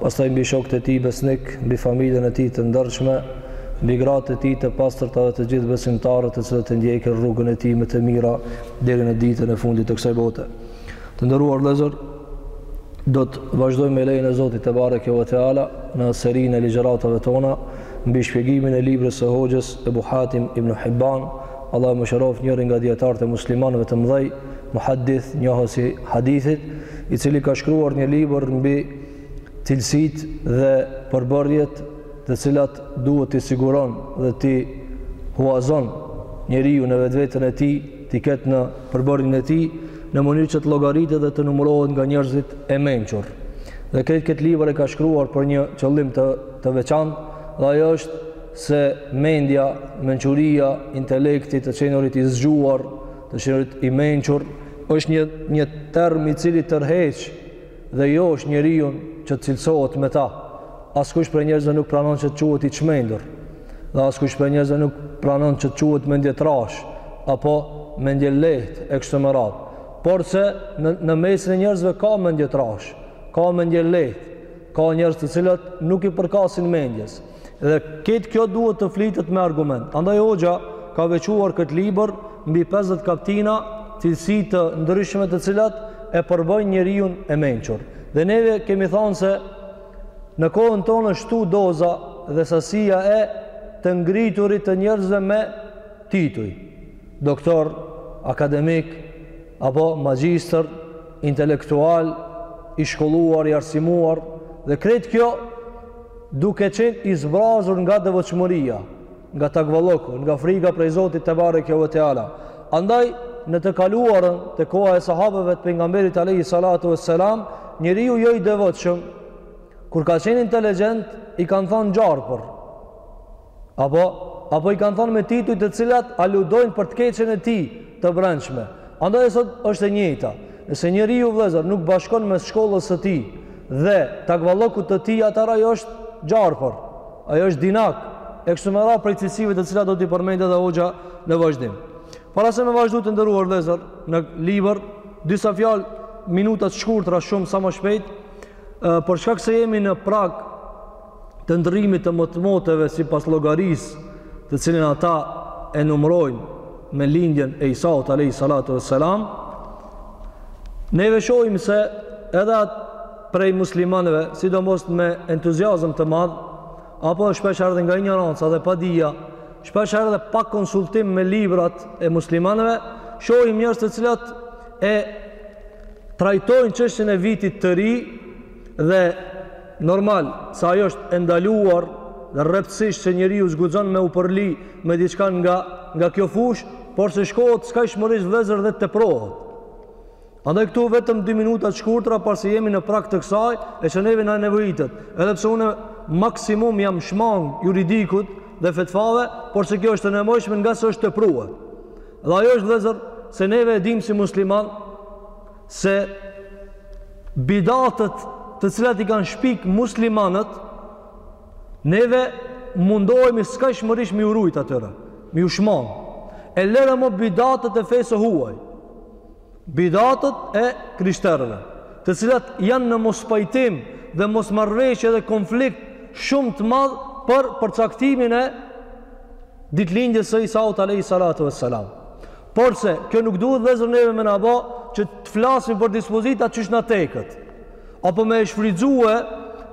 pastaj mbi shokët e tij besnik, mbi familjen e tij të ndershme, mbi gratë e tij të pastërta dhe të gjithë besimtarët të cilët e ndjekin rrugën e tij me të mira deri në ditën e fundit të kësaj bote. Të nderuar vëllezër, do të vazhdojmë me lejen e Zotit tebareke ve teala në serinë e ligjëratave tona mbi shpjegimin e librit së hoxhës Ebu Hatim ibn Hibban, Allahu e mëshiroftë, njërin nga dijetarët e muslimanëve të mëdhenj, muhaddith, njohës i hadithit, i cili ka shkruar një libër mbi cilësitë dhe përbërjet të cilat duhet t'i siguron dhe t'i huazon njeriu në vetveten e tij, t'i ketë në përbërjen e tij, në mënyrë që të llogaritet dhe të numërohet nga njerëzit e mençur. Dhe krejt këtë libër e ka shkruar për një qëllim të, të veçantë, dhe ajo është se mendja, mençuria, intelekti, të qenurit i zgjuar, Të qenurit i mençur është një një term i cili tërheq dhe josh njeriun që të cilësohet me ta. Askush prej njerëzve nuk pranon që të quhet i çmendur dhe askush prej njerëzve nuk pranon që të quhet mendjetrash apo mendjelehtë e kështu me radhë. Porse në në mesin e njerëzve ka mendjetrash, ka mendjelehtë, ka njerëz të cilët nuk i përkasin mendjes. Dhe krejt kjo duhet të flitet me argument. Andaj hoxha ka veçuar këtë libër mbi 50 kaptina cilësi të ndryshme të cilat e përbëjnë njeriun e mençur. Dhe neve kemi thonë se në kohën tonë është shtu doza dhe sasia e të ngriturit të njerëzve me tituj. Doktor, akademik, apo magjistër, intelektual, i shkolluar, i arsimuar, dhe krejt kjo Duke qenë i zbrazur nga devotshmëria, nga takvalloku, nga frika prej Zotit tebareke ve teala. Andaj, në të kaluarën, te koha e sahabeve të Pejgamberit alejhi salatu ves selam, njeriu jo i devotshëm, kur ka qenë inteligjent, i kanë thënë gjarpër. Apo, apo i kanë thonë me tituj të cilat aludojnë për të keqen e tij të brendshme. Andaj sot është e njëjta. Nëse njeriu vëllezër nuk bashkon mes shkollës së tij dhe takvallokut të tij, atëherë ai është gjarpër, ai është dinak. E kështu me radhë prej cilësive të cilat do t'i përmendë edhe hoxha në vazhdim. Para se me vazhdu të nderuar vëllezër në libër, disa fjalë minuta të shkurtra shumë sa më shpejt, për shkak se jemi në prag të ndrrimit të motmoteve sipas llogarisë të cilin ata e numrojnë me lindjen e Isaut alejhi salatu ves-selam, neve shohim se edhe prej muslimanëve, sidomos me entuziazëm të madh, apo shpeshherë edhe nga injoranca dhe padija, shpeshherë edhe pa konsultim me librat e muslimanëve, shohim njerëz të cilat e trajtojnë çështjen e vitit të ri dhe Normal se ajo është e ndaluar dhe rreptësisht se njeriu s'guxon me u përli me diçka nga nga kjo fushë, porse shkohet skajshmërisht vëllezër dhe teprohet. Andaj këtu vetëm 2 minuta të shkurtra pasi jemi në prag të kësaj e që neve na nevojitet, edhe pse unë maksimum jam shmang juridikut dhe fetfave, porse kjo është e nevojshme ngase është tepruar. Dhe ajo është vëllezër se neve e dimë si musliman, se bidatët të cilat i kanë shpik muslimanët neve mundohemi skajshmërisht m'iu rujt atyre m'iu shmang e lëre më bidatët e fesë huaj bidatët e krishterëve të cilat janë në mospajtim dhe mosmarrëveshje dhe konflikt shumë të madh për përcaktimin e ditëlindjes së Isaut alejhi salatu ves-selam Porse, kjo nuk duhet vëllezër neve me na bë që të flasim për dispozita qysh na teket, apo me e shfrytëzue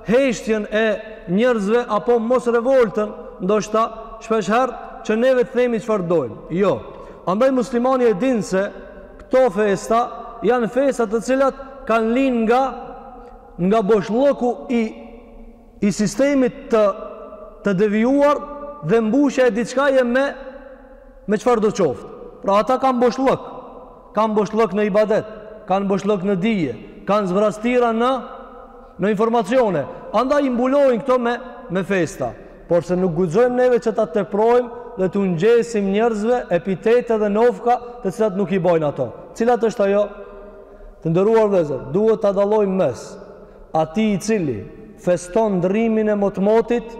heshtjen e njerëzve apo mosrevoltën, ndoshta shpeshherë që neve të themi çfarë dojmë. Jo. Andaj muslimani e din se këto festa janë festa të cilat kanë lind nga nga boshllëku i i sistemit të të devijuar dhe mbushja e diçkaje me me çfarëdo qoftë. Pra ata kanë boshllëk, kanë boshllëk në ibadet, kanë boshllëk në dije, kanë zbrazëtira në në informacione. Andaj i mbulojnë këto me me festa, porse nuk guxojmë neve që ta teprojmë dhe t'u ngjesim njerëzve epitete dhe nofka të cilat nuk i bojnë ato. Cila është ajo? Të nderuar vëllezër, duhet ta dallojmë mes atij i cili feston ndrrimin e motmotit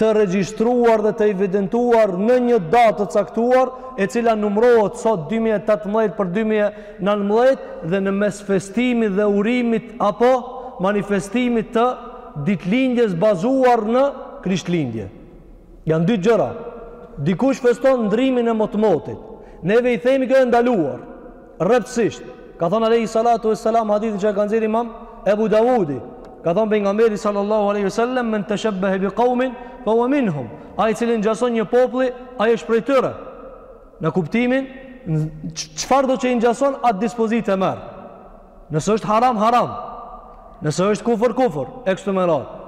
të regjistruar dhe të evidentuar në një datë të caktuar, e cila numërohet sot 2018 për 2019 dhe në mes festimit dhe urimit apo manifestimit të ditëlindjes bazuar në Krishtlindje. Janë dy gjëra. Dikush feston ndrrimin e motmotit. Neve i themi kjo e ndaluar. Rreptësisht, ka thënë Alehi Salatu e Salam, hadithin që e ka nxjerrë imam Ebu Davudi, ka thënë pejgamberi sallallahu aleyhi sallam, men teshebbehe bi kaumin, fe huve minhum, ai i cili ngjason një populli, ai është prej tyre. Në kuptimin, çfarëdo që i ngjason, atë dispozitë e merr. Nëse është haram, haram. Nëse është kufër, kufër, e kështu me radhë.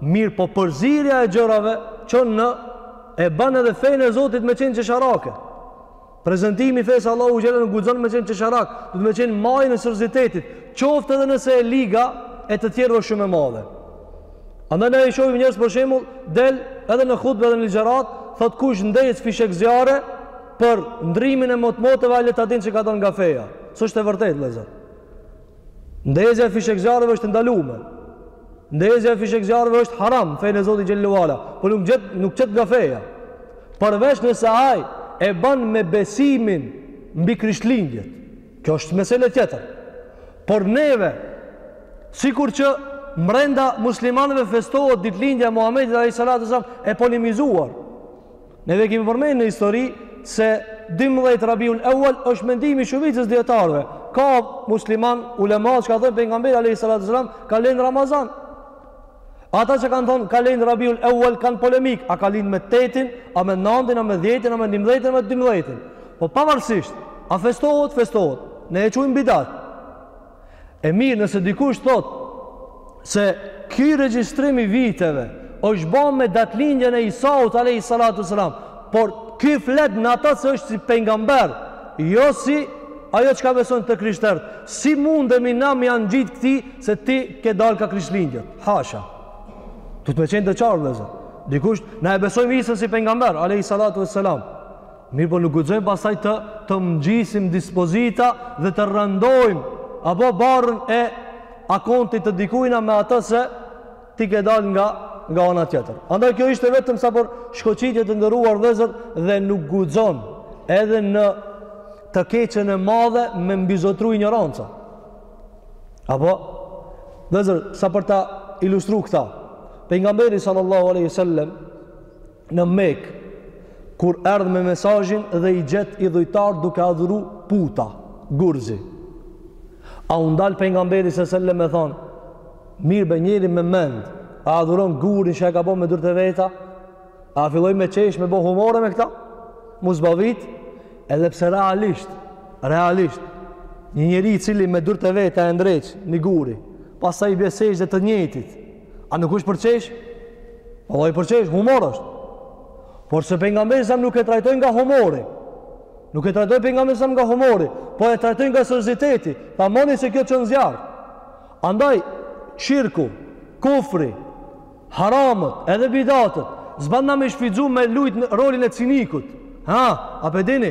Mirëpo përzirja e gjërave, çon e ban edhe fenë e Zotit me qenë qesharake. Prezantimi i fesë Allahut xhele nuk guxon me qenë qesharak, do të me qenë majën e seriozitetit, qoftë edhe nëse e liga e të tjerëve është shumë e madhe. Andaj na e shohim njerëz për shembull del edhe në hutbë edhe në ligjëratë, thotë kush ndez fishekzjarre për ndrrimin e motmoteve le ta dinë se ka dalë nga feja. S'është e vërtetë, vllezër. Ndezja e fishekzjarrëve është e ndaluar. Ndezja e fishekzjarrëve është haram n'fenë e Zotit xhele ve ala, por nuk qet, nuk qet nga feja. Përveç nëse ai e bën me besimin mbi Krishtlindjet. Kjo është mesele tjetër. Por neve sikur që mbrenda muslimanëve festohet ditëlindja e Muhamedit alejhi salatu ve selam e polemizuar. Neve kemi përmend në histori se 12 Rabiul Evel është mendimi i shumicës dijetarëve. Ka muslimanë, ulema, që kanë thënë pejgamberi alejhi salatu ve selam ka lind n'Ramazan. Ata që kanë thënë ka lind n'Rabiul Evel kanë polemikë, a ka lind me tetin, a me nantin, a me dhjetin, a me nimdhetin, a me dymdhetin. Po pavarësisht, a festohet, festohet. Ne e qujmë bidat. E mirë, nëse dikush thotë se ky regjistrim i viteve është bërë me datëlindjen e Isaut alayhi salatu wasalam, por ky flet në atë se është si pejgamber, jo si ajo çka besojnë të krishterët. Si mundemi na me ia ngjitë këtij se ti ke dalë ka krishtlindjet? Hasha. Duhet me qenë të qartë, vllezër. Dikush, na e besojmë Isain si pejgamber, alejhi salatu ve selam. Mirëpo nuk guxojmë pastaj të, të mbingjisim dispozita dhe të rëndojmë apo barrën e akontit të dikujna me atë se ti ke dalë nga, nga ana tjetër. Andaj kjo ishte vetëm sa për shkoqitje të nderuar vllezër dhe nuk guxon edhe në të keqen e madhe me mbizotru injoranca. Apo, vllezër, sa për ta ilustru këta, pejgamberi sallallahu aleyhi sallem, në Mekë kur erdh me mesazhin dhe i gjet idhujtar duke adhuru puta, gurzi. A u ndal pejgamberi a.s. selem me thanë, mirë be njeri me mend, a adhuron gurin që e ka ba me durt e veta? A filloi me qesh, me ba humore me këta? M'u zbavit, edhe pse realisht, realisht një njeri i cili me durt e veta e ndreq një gur, pastaj i bje sexhde të njëjtit, A nuk është përçesh? Po lloj përqesh, humor është. Por se pejgamberi s.a.s. nuk e trajtojnë nga humori. Nuk e trajtojnë pejgamberin s.a.s. nga humori, po e trajtojnë nga serioziteti. Tamon se kjo çon në zjarr. Andaj shirku, kufri, haramët, edhe bidatët, s'ban na me shfrytzu me lujt në rolin e cinikut. Ha, a pe dini?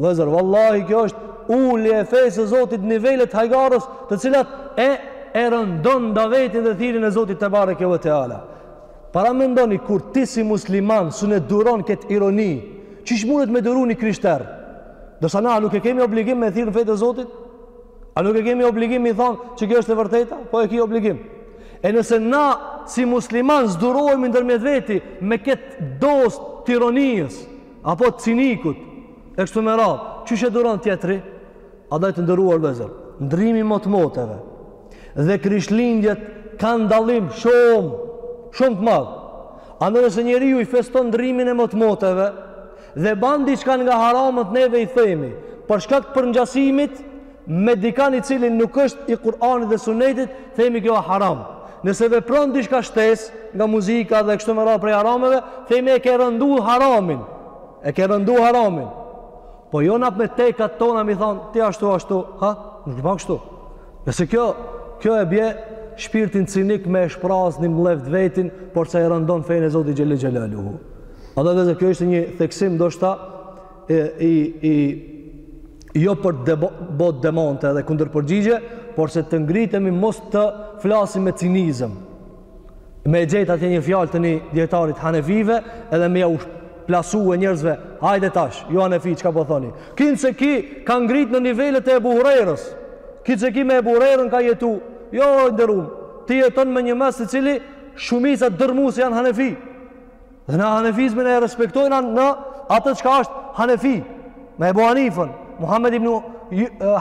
Vllezër, vallahi kjo është ulje e fejë së Zotit nivelet hajgarës të cilat e e rëndon davetin dhe thirrjen e Zotit tebareke ue teala. Paramendoni, kur ti si musliman s'un e duron këtë ironi, qysh mundet me duru një krishter? Ndërsa na, nuk e kemi obligim me thirr në fe të Zotit? A nuk e kemi obligim me i thonë që kjo është e vërteta? Po e ki obligim. E nëse na, si musliman, s'durohemi ndërmjet veti me këtë dozë të ironisë, Apo cinikut, e kështu me radhë, qysh e duron tjetri, andaj të nderuar vllezër, ndërrimi motmoteve, dhe krishtlindjet kanë dallim shumë, shumë të madh. Andaj nëse njeriu i feston ndërrimin e motmoteve, dhe ban diçka nga haramët neve i themi, për shkak të përngjasimit, me dikan i cili nuk është i Kur'anit dhe Sunetit, themi kjo haram. Nëse vepron diçka shtesë nga muzika dhe kështu me radhë prej harameve, themi e ke rëndu haramin. E ke rëndu haramin. Po jo na me tekat tona me i thon, ti ashtu ashtu, ha? Nuk ban kështu. Nëse kjo kjo e bje shpirtin cinik me e shpraz një mlef të vetin, por se e rëndon fejnë e Zotit Xhelle Xhelaluhu. A dhe dhe kjo ishte një theksim ndoshta e, i, i jo për të botë demante dhe kundërpërgjigje, por se të ngritemi mos të flasim me cinizëm. Me e gjetë atje një fjalë të një dijetarit hanefive edhe me ja u plasu njerëzve, hajde tash, ju hanefi, çka po thoni? Kinse ky ka ngritë në nivelet e Ebu Hurejrës, kinse ky me Ebu Hurejrën ka jetu, jo, i nderum, ti jeton me një mes të cili shumica dërrmuese janë hanefi. Dhe na hanefizmin e respektojmë në atë çka është hanefi, me Ebu Hanifën, Muhammed ibn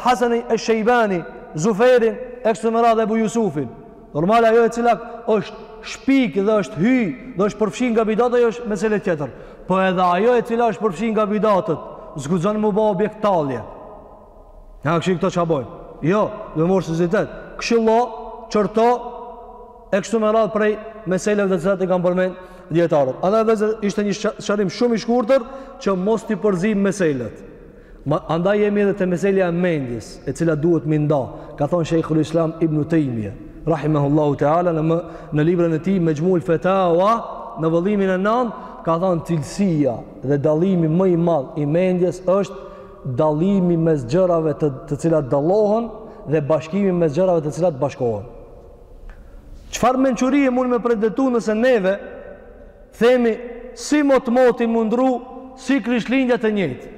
Hasan esh-Shejbani, Zuferin, e kshtu me radhë dhe Ebu Jusufin. Normal ajo e cila është shpik dhe është hy dhe është përfshi nga bidat ajo është mesele tjetër. Po edhe ajo e cila është përfshi nga bidatet, s'guxon m'u bo objekt tallje. Ja kështu këto çka bojnë. Jo, do të mos hezitosh. Këshillo, qorto e kështu me radhë prej meseleve të cilat i kanë përmend dijetarët. Andaj vllezër ishte një sqarim shumë i shkurtër që mos t'i përzim meselet. Ma, andaj jemi edhe te meselja e mendjes, e cila duhet m'i nda, ka thonë Shejhul Islam ibn Tejmije, Rahimehullahu Teala, në, më, në librën e tij, Mexhmul Fetawa, në vëllimin e nantë, ka thonë cilësia dhe dallimi më i madh i mendjes është dallimi mes gjërave të të cilat dallohen dhe bashkimi mes gjërave të cilat bashkohen. Çfarë mençurie mund me pretendu nëse neve themi si motmoti mundru si krishtlindja të njëjtë.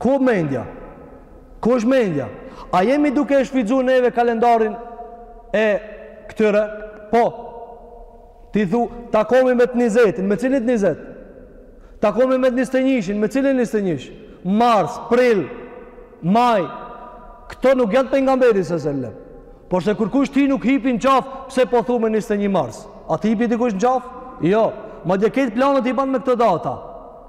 Ku mendja? Ku është mendja? A jemi duke e shfrytzu neve kalendarin e këtyre? Po. Ti thu, takomi me të njëzetin, me cilin të njëzet? Takomi me të njëzet e njëshin, me cilin njëzet e njësh? Mars, prill, maj, këto nuk janë Pejgamberi së sellem. Por se kërkush ti nuk hipi në qafë, pse po thu me njëzet e një mars? A të hipi dikush në qafë? Jo, madje krejt planet i ban me këto data.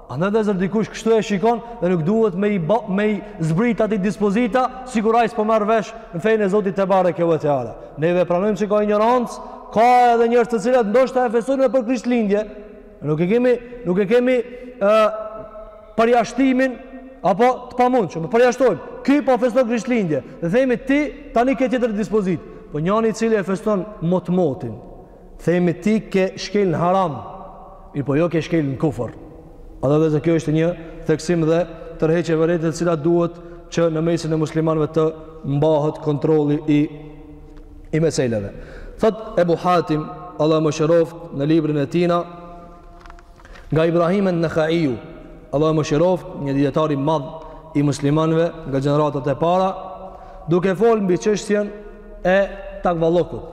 Andaj vëllezër dikush kështu e shikon dhe nuk duhet me i, ba, me i zbrit atij dispozita sikur ai s'po merr vesh në fenë e Zotit tebareke ue teala. Neve pranojmë se ka injorancë, ka edhe njerëz të cilat ndoshta e festojnë edhe për krishtlindje. Nuk e kemi, nuk e kemi e, përjashtimin apo të pamunë që me përjashtojmë. Ky po feston krishtlindje dhe themi ti tani ke tjetër dispozit. Po njani i cili e feston motmotin, Themi ti ke shkel në haram, mirëpo jo ke shkel në kufër. Andaj vëllezër kjo është një theksim dhe tërheqje vërejtje e cila duhet që në mesin e muslimanve të mbahet kontroli i, i meseleve. Thotë Ebu Hatim, Allahu e mëshiroftë në librin e tina, nga Ibrahim en-Nehaiu, Allahu e mëshiroftë një dijetar i madh i muslimanve nga gjeneratat e para, duke fol mbi çështjen e takvallokut.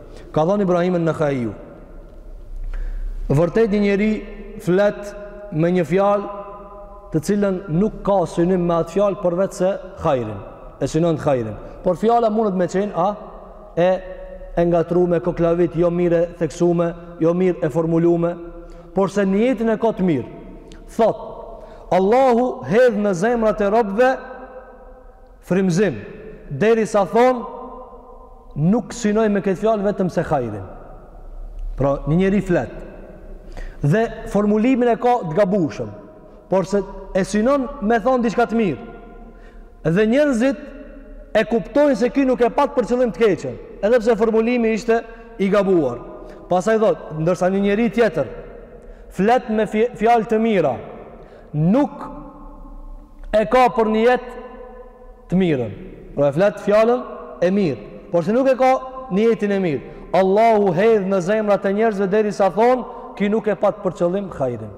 Ka thënë Ibrahim en-Nehaiu. Vërtet një njeri flet me një fjalë të cilën nuk ka synim me atë fjalë përveç se hajrin, e synonte hajrin. Por fjala mundet me qenë, a, e, e ngatrrume, e koklavit, jo mirë e theksume, jo mirë e formulume, por se nijetin e ka të mirë. Thotë, Allahu hedh në zemrat e robëve Frymëzim, derisa thonë, nuk synoi me këtë fjalë vetëm se hajrin. Pra, një njeri flet. Dhe formulimin e ka të gabushëm, por se e synon me thonë diçka të mirë. Dhe njerëzit e kuptojnë se ky nuk e pat për qëllim të keqen, edhe pse formulimi ishte i gabuar. Pastaj thotë, ndërsa një njeri tjetër flet me fjalë të mira, nuk e ka për nijet të mirën. Pra e flet fjalën e mirë. Por se nuk e ka nijetin e mirë. Allahu hedh në zemrat e njerëzve derisa thonë, ky nuk e pat për qëllim hajrin.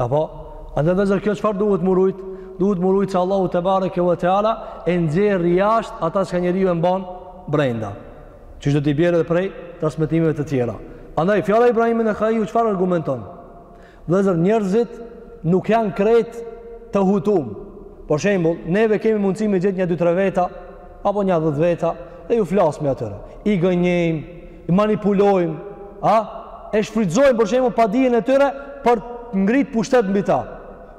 Apo? Andaj vëllezër kjo çfarë duhet m'u rujt? Duhet m'u rujt që Allahu tebareke ue teala e nxjerr jashtë atë çka njeriu e mban brenda. Siç do t'i bjerë edhe prej transmetimeve të tjera. Andaj, fjala e Ibrahim en-Nehaiu çfarë argumenton? Vëllezër, njerëzit nuk janë krejt të hutun. Për shembull, neve kemi mundësi me gjetë një dy tre veta apo nja dhjetë veta dhe ju flas me atyre. I gënjejmë, i manipulojmë, a? E shfrytëzojmë për shembull padijen e tyre për t'ngrit pushtet mbi ta.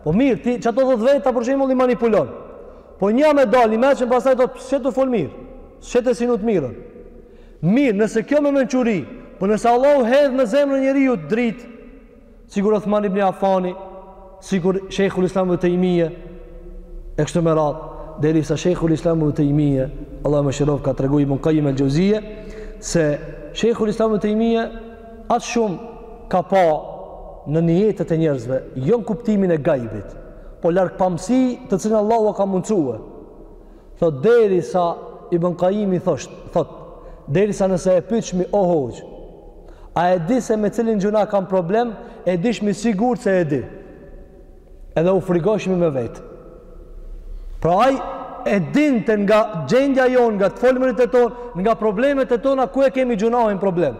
Po mirë, ti qato dhjetë veta për shembull i manipulon. Po një me dalë i meçëm pastaj thotë, "S'e fol mirë. S'e synon t'mirën." Mirë, nëse kjo me mençuri, po nëse Allahu hedh në zemrën e njeriu dritë, sikur Uthman ibn Affani, sikur Sheikhul Islam ibn Taymije, e kështu me radhë, derisa Sheikhul Islam ibn Taymije, Allahu e mëshiroftë ka treguar Ibn Qayyim al-Jauziyje se Sheikhul Islam ibn Taymije aq shumë ka pa në nijetet e njerëzve, jo në kuptimin e gajbit, po largpamësi të cilën Allahu ka mundësue. Thotë deri sa Ibn Kajimi thotë, thotë, deri sa nëse e pytshmi o hoxhë, a e di se me cilin gjuna kam problem, e dishmi sigur se e di. Edhe u frigoshmi me vetë. Pra ai e dinte nga gjendja jonë, nga të folmet tona, nga problemet e tona, ku e kemi gjunahin problem.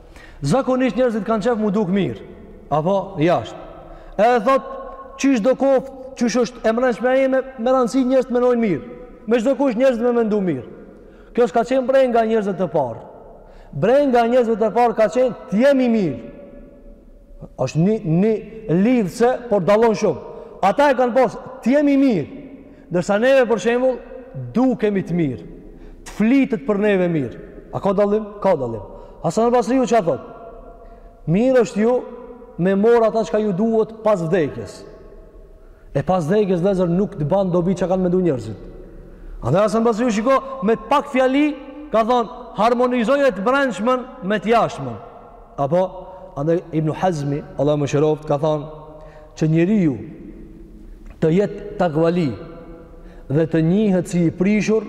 Zakonisht njerëzit kanë qejf m'u duk mirë, apo, jashtë. Edhe thot, qysh dokoftë, qysh është e mrendshmja ime, me rëndësi njerëzit të menojnë mirë. Me çdo kusht njerëzit me mendu mirë. Kjo s'ka qenë brenga e njerëzve të parë. Brenga e njerëzve të parë ka qenë të jemi mirë. Është një, një lidhëse, por dalon shumë. Ata e kanë pas, të jemi mirë. Ndërsa neve për shembull dukemi të mirë, të flitet për neve mirë. A ka dallim? Ka dallim. Hasan al-Basriu çka thotë? Mirë është ju me marrë ata çka ju duhet pas vdekjes. E pas vdekjes vllezër nuk të ban dobi çka kanë mendu njerëzit. Andaj Hasan al-Basriu shiko me pak fjali ka thonë harmonizoje të brendshmën me të jashtmen. Apo andaj Ibn Hazmi, Allahu e mëshiroftë, ka thonë Që njeriu të jetë takvali dhe të njihet si i prishur,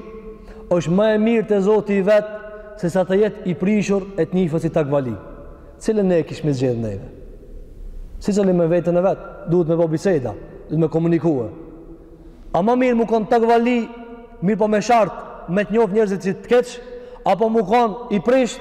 është ma e mirë te Zoti i vet, sesa të jetë i prishur e të njihet si takvali. Cilën ne e kishmi zgjedh neve? Secili me veten e vet, duhet me bo biseda, duhet me komunikue. A ma mirë m'u kon takvali, mirëpo me shart, me të njoftë njerëzit si të keq, apo m'u kon i prisht,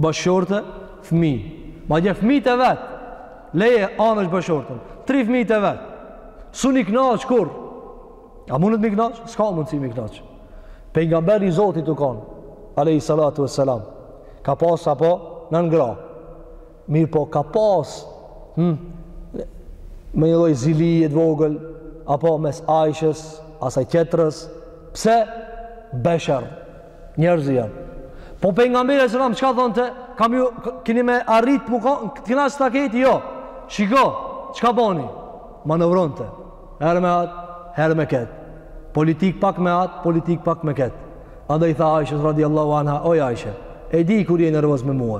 bashkëshorte, fëmijë. Madje fëmijët e vet. Leje anësh bashkëshorten. Deri fëmijët e vet. S'mun i kënaq kurrë. A mundet m'i kënaq? S'ka mundësi m'i kënaq. Pejgamberi i Zotit tu kon, alayhi salatu wassalam. Ka pas apo nan gra. Mirëpo ka pas hm me një lloj zilije të vogël apo mes Aishës, asaj tjetrës. Pse? Besher. Njerëzi janë. Po Pejgamberi alejhi selam, çka thonte, kam ju, kini me arrit me i knaq ta kejt, jo. Shiko, çka boni? Manovronte. Herë me atë, herë me ket. Politik pak me atë, politik pak me ket. Andaj i tha Aishës, radiallahu anha, oj Aishë, e di kur je nervoz me mu.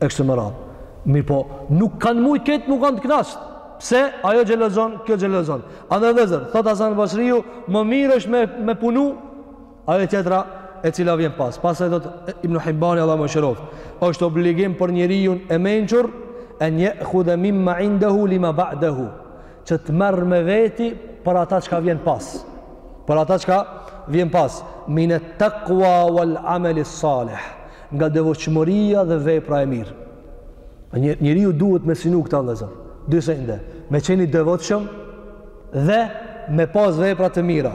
E kështu me radhë. Mirëpo, nuk kanë mujt kejt, nuk kanë të knaqt. Pse, ajo xhelozon, kjo xhelozon. Andaj vllezër, thot Hasan Basriju, më mirë është me, me punu, Ajo tjetra e cila vjen pas, pastaj thot Ibn Hibbani Allahu e mëshiroftë, është obligim për njeriun e mençur en jehudhe mimma indahu lima ba'dahu, që të marrë me veti për ata çka vjen pas. Për ata çka vjen pas, min at-taqwa wal amal as-salih, nga devotshmëria dhe vepra e mirë. Njeriu duhet me sinu këta vëllezër, dy sende, me qenë i devotshëm dhe me pas vepra të mira.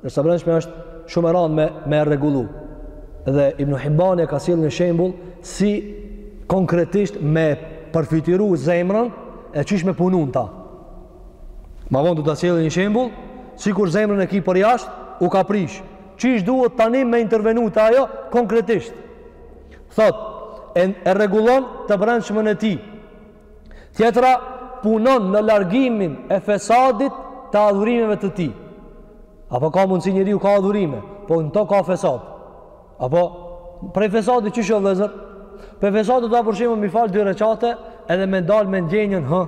Ndërsa e brendshmja është shumë e randë me e rregullu. Dhe Ibn Hibbani e ka sjell një shembull si konkretisht me përfytyru zemrën e qysh me punu n'ta. Ma vonë do ta sjell një shembull, sikur zemrën e ki përjashtë, u ka prish. Qysh duhet tani me intervenu te ajo konkretisht. Thot, e, e rregullon të brendshmën e tij. Tjetra punon në largimin e fesadit të adhurimeve të tij. Apo ka mundësi njeriu ka adhurime, po në to ka fesad. Apo prej fesadit qysh o vllezër, prej fesadit ta, për shembull mi falë dy rekate edhe me dalë me ndjenjën, hë,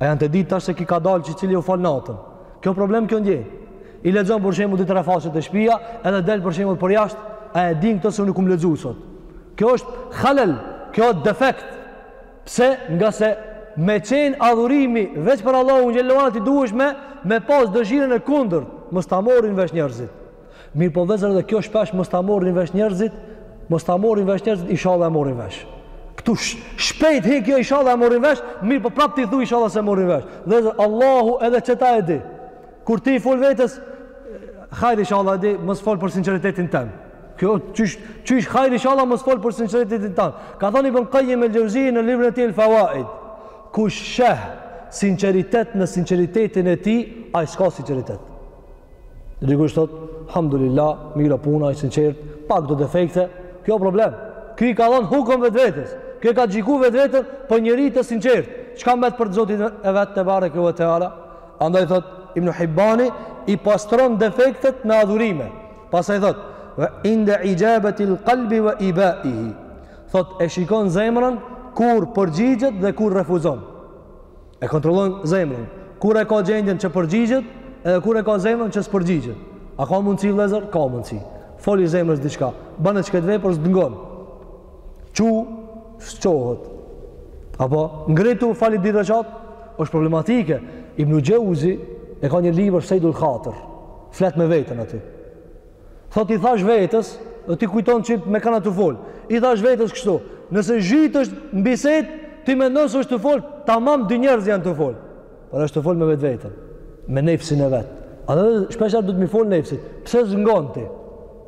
a janë n'dije tash se ky ka dalë që qiky u fal natën. Kjo problem kjo ndjenjë. I lexon për shembull dy tre faqe te shpija, edhe del për shembull përjashtë, a e din këta se unë kum lexu sot. Kjo është halal, kjo defekt. Pse? Ngase me qenë adhurimi veç për Allahun xhele xhelaluhu duhesh me pas dëshirën e kundërt mos ta morin vesh njerëzit mirëpo vllezër edhe kjo shpesh mos ta morin vesh njerëzit mos ta morin vesh njerëzit inshallah e morin vesh këtu shpejt he kjo inshallah e morin vesh mirëpo prap ti thu inshallah s'e morin vesh vllezër Allahu edhe qeta e di Kur ti i fol vetes, hajri inshallah di, mos fol për sinqeritetin tem. Kjo qysh qysh hajri inshallah mos fol për sinqeritetin tem. Ka thënë Ibn Qayyim el-Jauziy në librin e tij El-Fawaid, kush sheh sinqeritet në sinqeritetin e tij, ai s'ka sinqeritet. Dikush thot, alhamdulillah, mirë puna, i sinqert, pak do defekte, kjo problem. Ky ka dhënë hukun vetvetes. Kjo ka gjyku vetvetën për njeri të sinqert. Çka mbet për Zotin e vet tebareke ve teala? Andaj thot Ibn Hibani i pastron defektet në adhurime. Pastaj thot wa inda ijabati al-qalbi wa ibaihi. Thot e shikon zemrën kur përgjigjet dhe kur refuzon. E kontrollon zemrën. Kur e ka gjendjen që përgjigjet edhe kur e ka zemrën që s'përgjigjet. A ka mundësi vëllazër? Ka mundësi. Foli zemrës diçka. Bane çket vepër s'dëngon. Çu s'çohet, apo ngritu fali dy reqatë, është problematike. Ibn Xheuzi e ka një libër Sejdul Khatir, flet me veten aty. Thot i thash vetes, dhe ti kujton që me kanë tu folë, i thash vetes kështu, nëse zhytesh në bisedë, ti mendon se është tu folë, tamam dy njerëz janë tu folë. Por është tu folë me vetveten, me nefsin e vet. Andaj shpeshherë duhet me i folë nefsit, pse s'ngon ti?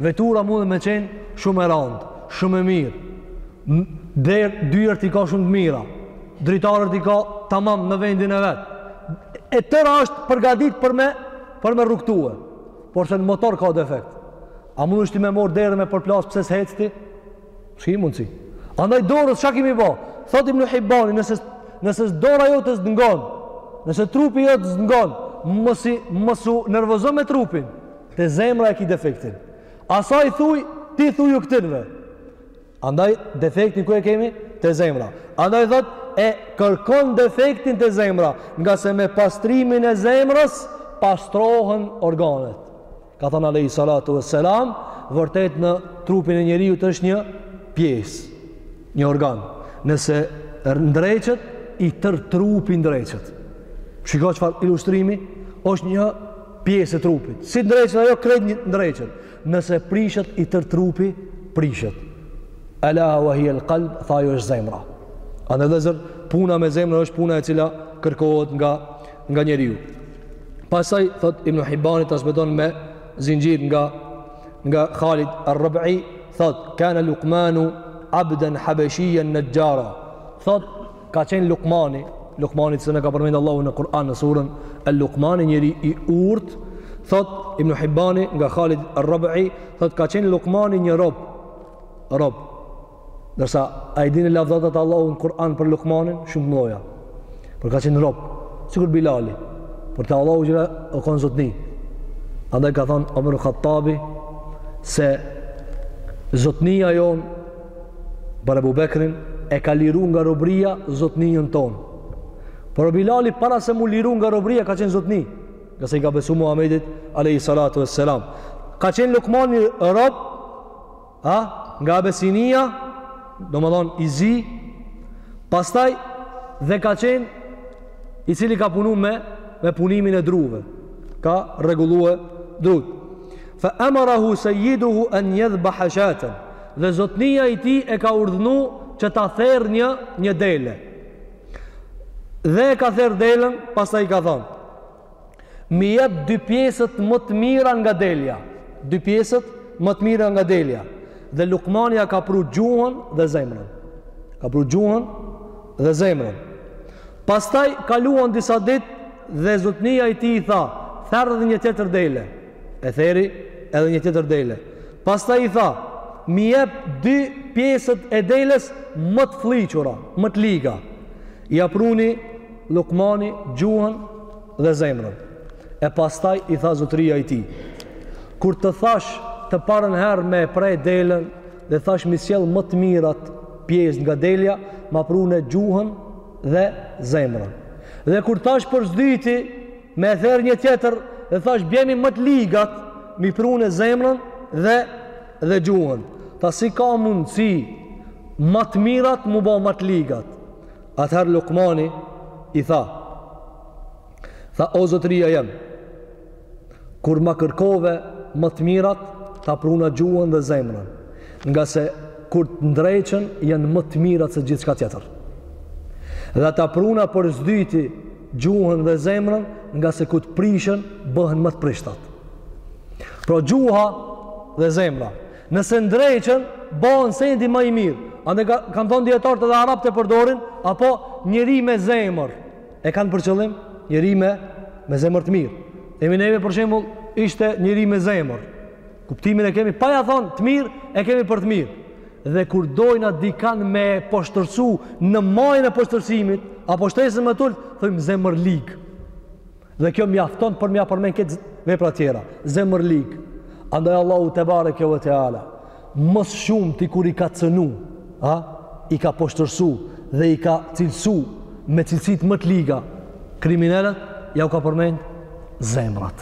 Vetura mundet me qenë shumë e randë, shumë e mirë, dyer, dyert i ka shumë të mira, dritaret i ka tamam në vendin e vet, e tëra është përgadit për me, për me rrugëtue, porse në motor ka defekt. A mundesh ti me morë derën me përplasë pse s'hec ti? S'ki mundësi. Andaj dorës, ça ki me i ba? Thot Ibn Hibani, nëse, nëse dora jote s'ngon, nëse trupi jot s'ngon, mos, mos u nervozo me trupin, Te zemra e ki defektin. Asaj thuj, ti thuju këtynve. Andaj, defektin ku e kemi? Te zemra. Andaj thot, e kërkon defektin te zemra, ngase me pastrimin e zemrës, pastrohen organet. Ka thonë Alejhi Salatu ue Selam, vërtet në trupin e njeriut është një pjesë, një organ. Nëse ndreqet, i tërë trupi ndreqet. Shiko çfarë ilustrimi, është një pjesë e trupit. Si ndreqet ajo krejt ndreqen. Nëse prishet i tër trupi, prishet. Ala wa hiya al-qalb, tha ajo është zemra. Andaj vllezër, puna me zemrën është puna e cila kërkohet nga, nga njeriu. Pastaj, thot Ibn Hibani, transmeton me zinxhir nga, nga Khalid ar-Rabi, thot, kane Lukmanu abden habeshijen nexhara. Thot, Ka qenë Lukmani, Lukmani të cilin e ka përmendë Allahu në Kur'an në suren el-Lukman, njeri i urtë, thot Ibn Hibbani nga Khalid Rabi, thot ka qenë Lukmani një rob, rob, ndërsa a i dini lavdatat e Allahut në Kur'an për Lukmanin, shumë të mdhaja, por ka qenë rob, sikur Bilali, por te Allahu xhelle o konë zotni, andaj ka thonë Omer Khattabi, se zotnia jonë, për Ebu Bekrin, e ka liru nga robria zotninjën tonë. Por Bilali para se mu liru nga robria ka qenë zotni, ngase i ka besu Muhammedit, alejhi salatu ve selam. Ka qenë Lukmani rob, a, nga Abesinia, domethonë i zi, pastaj dhe ka qenë i cili ka punu me, me punimin e druve, ka rregullue drutë. Fa emarahu sejjiduhu en jedhbeha shaten, Dhe Zotnia i tij e ka urdhnu që ta therrë një, një dele. Dhe e ka therrë delën, pastaj i ka thonë, mi jep dy pjesët më të mira nga delja. Dy pjesët më të mira nga delja. Dhe Lukmani ia ka pru gjuhën dhe zemrën. Ka pru gjuhën dhe zemrën. Pastaj kaluan disa ditë dhe zotnia i tij i tha, therr dhe një tjetër dele. E theri edhe një tjetër dele. Pastaj i tha, mi jep dy pjesët e delës më të flliqura, më të liga. Ia pruni Lukmani gjuhën dhe zemrën. E pastaj i tha zotëria i tij, kur të thash të parën herë me e pre delën dhe thash mi sjell më të mirat pjesë nga delja, ma prune gjuhën dhe zemrën. Dhe kur thash për s'dyti, Me e therr një tjetër dhe thash bjemi ma të ligat mi prune zemrën dhe dhe gjuhën. Tha si ka mundësi më të mirat mu bo më të ligat. Atëherë Lukmani i tha Tha o zotëria jem Kur më kërkove më të mirat Ta pruna gjuhën dhe zemrën Ngase kur të ndreqen Janë më të mirat se gjithçka tjetër Dhe ta pruna për s'dyti gjuhën dhe zemrën ngase kur të prishen bëhen më të prishtat. Pra gjuha dhe zemra, nëse ndreqen, bëhen sendi ma i mirë. Andaj kanë thonë dijetarët edhe arabët e përdorin, apo njeri me zemër, e kanë për qëllim njeri me, me zemër të mirë. Emi neve për shembull ishte njëri me zemër, Kuptimin e kemi pa ja thonë të mirë, e kemi për të mirë. Dhe kur dojna dikan me poshtërsu në majën e poshtërsimit, apo shtresën më t'ulët, thojmë zemërlig. Dhe kjo mjafton për me ia përmend këtë vepra tjera. Zemërlig. Andaj Allahu tebareke ue teala më së shumti kur i ka cënu, a? i ka poshtërsu dhe i ka cilësu me cilësitë më të liga, kriminelët, ja u ka përmend zemrat.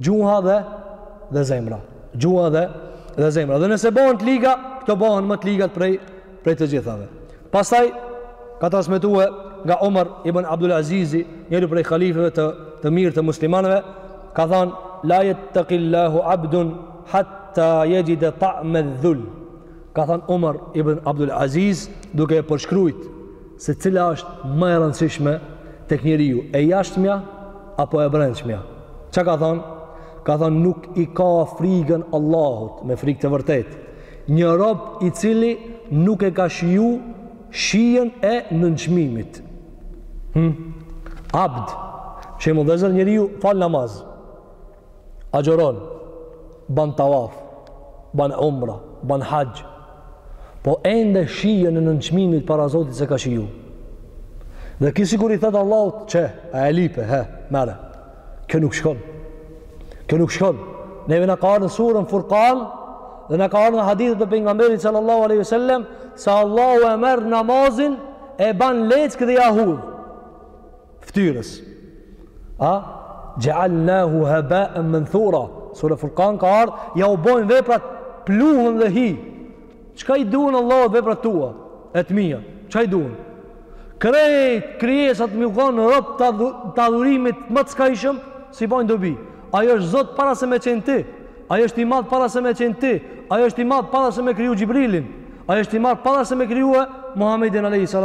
Gjuha dhe dhe zemra. Gjuha dhe dhe zemra. Dhe nëse bëhen të liga, këto bëhen më të ligat prej prej të gjithave. Pastaj ka transmetue nga Omar ibn Abdul Azizi, njëri prej halifeve të të mirë të muslimanëve, ka thënë la yattaqillahu abdun hatta yajida ta'ma dhul. Ka thënë Umar ibn Abdul Aziz duke e përshkruajt se cila është më e rëndësishme te njeriu, e jashtmja apo e brendshmja. Çka ka thënë? Ka thënë nuk i ka frigën Allahut me frikë të vërtetë. Një rob i cili nuk e ka shiju shijen e nënçmimit. Hm? Abd. Shembull vllezër njeriu fal namaz. agjeron, ban tawaf, ban umra, ban haxh, po ende shijen e nënçmimit para Zotit s'e ka shiju. Dhe ky sikur i thotë Allahut, qe, a e lype, he, merre, kjo nuk shkon. Kjo nuk shkon. Neve na ka ardh në surën furkan, dhe na ka ardh në hadithet e pejgamberit sallallahu aleyhi wa sallem, se Allahu e merr namazin, e ban leckë dhe ja hudh. ftyrës. A? Xhealnahu hebaen menthura. Sure furkan ka ardhë, jau bojmë veprat pluhun dhe hi. Çka i duhen Allahut veprat tua? E të mija. Çka i duhen? Krejt krijesat me u konë rob të adhurimit më të skajshëm, s'i bojnë dobi. Ai është Zot para se me qenë ti. Ai është i madh para se me qenë ti. Ai është i madh para se me kriju Xhibrilin. Ai është i madh para se me krijue Muhammedin a.s.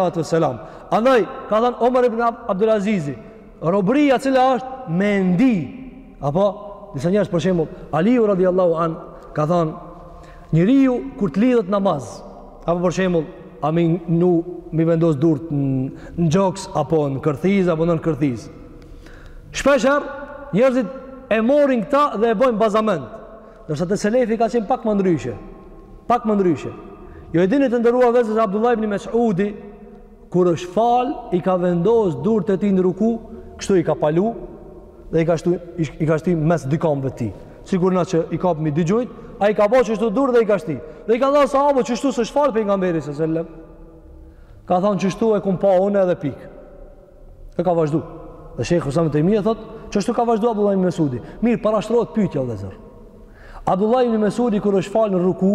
Andaj, ka thënë Omer ibn Abdul Azizi, robëria e cila është me ndi, apo disa njerëz për shembull, Aliu radhiyallahu anhu ka thënë, njeriu kur të lidhet namaz, apo për shembull, a mi vnu mi vendos durt në gjoks apo në kërthiz apo në kërthiz. Shpeshherë njerëzit e marrin këta dhe e bëjnë bazament. Ndërsa te selefi ka qenë pak më ndryshe. Pak më ndryshe. Ju e dini të nderuar vllezër se Abdullah ibn Mesudi, kur është fal, i ka vendos durt e tij në ruku, kështu i ka palu, dhe i ka shti, i ka shti mes dy kamve tij. Sikur na që i kapmi dy gjujt, ai i ka bo qështu durt dhe i ka shti. Dhe i ka than sahabët qështu s'është fal pejgamberi s sellem. Ka thonë qështu e kom pa unë edhe pikë. E ka vazhdu. Dhe Shejhul Islam ibn Tejmije thot, qështu ka vazhdu Abdullah ibn Mesudi. Mirë, parashtrohet pyetja vllezër. Abdullah ibn Mesudi, kur është fal në ruku,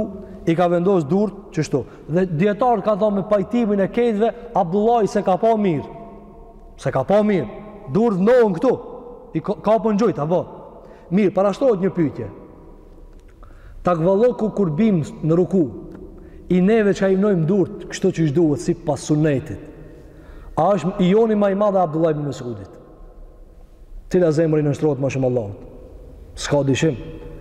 i ka vendos durt qështu. Dhe dijetarët kan thonë me pajtimin e krejtve, Abdullahi s'e ka pa mirë. S'e ka pa mirë. Durt vnohen këtu. I ka, kapin gjujt, apo? Mirë, parashtrohet një pyetje. Takvallëku kur bim në ruku, i neve që i vnojmë durët, kështu qysh duhet sipas sunetit. A është i joni ma i madh a i Abdullah ibn Mesudit? Cila zemër i nënshtrohet ma shumë Allahut? S'ka dyshim.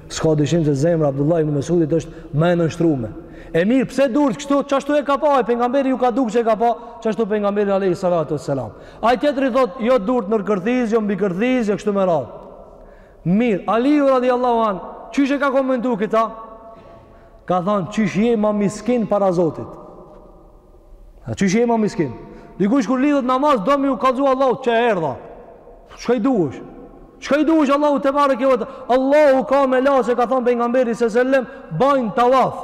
S'ka dyshim se zemra e Abdullah ibn Mesudit është ma e nënshtrume. E mirë, pse durët kështu, qashtu e ka pa, e pengamberi ju ka dukë që e ka pa, qashtu pengamberi alejhi salatu ve selam. Ai tjetri thot, jo durët nër kërthiz, jo mbi kërthiz, jo kështu me radhë. Mirë, Aliu radijallahu anhu, qysh e ka komentu këta? Ka thonë, qysh je ma miskin para Zotit? A, qysh je ma miskin? Dikush kur lidhet namaz, do m'iu kallzu Allahut qe erdha. Çka i duhush? Çka i duhush Allahut tebareke ve teala? Allahu ka melaqe, ka thonë Pejgamberi se sellem, bajnë tavaf.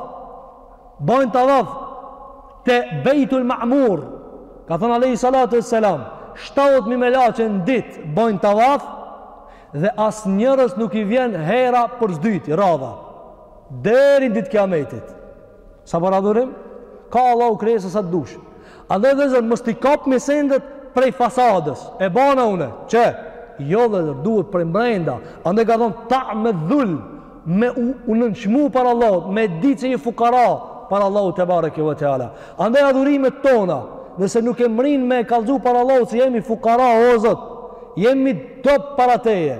Bajnë tavaf te Bejtul Ma'mur. Ka thonë alejhi salatu ve selam, shtatdhet mijë melaqe në ditë bajnë tavaf, dhe asnjërës nuk i vjen hera për s'dyti, radha. Deri n'ditë kiametit. Sa për adhurim, ka Allahu krijesa sa të dush. Andaj vllezër, mos t'i kapmi sendet prej fasadës. E bana une, qe. Jo vllezër, duhet prej mrenda. Andaj ka thonë, ta me dhull, me u, u nënçmu para Allahut, me di që je fukara para Allahut tebareke ve teala. Andaj adhurimet tona, nëse nuk e mrrijnë me e kallzu para Allahut, që jemi fukara, o Zot, jemi dobt para teje.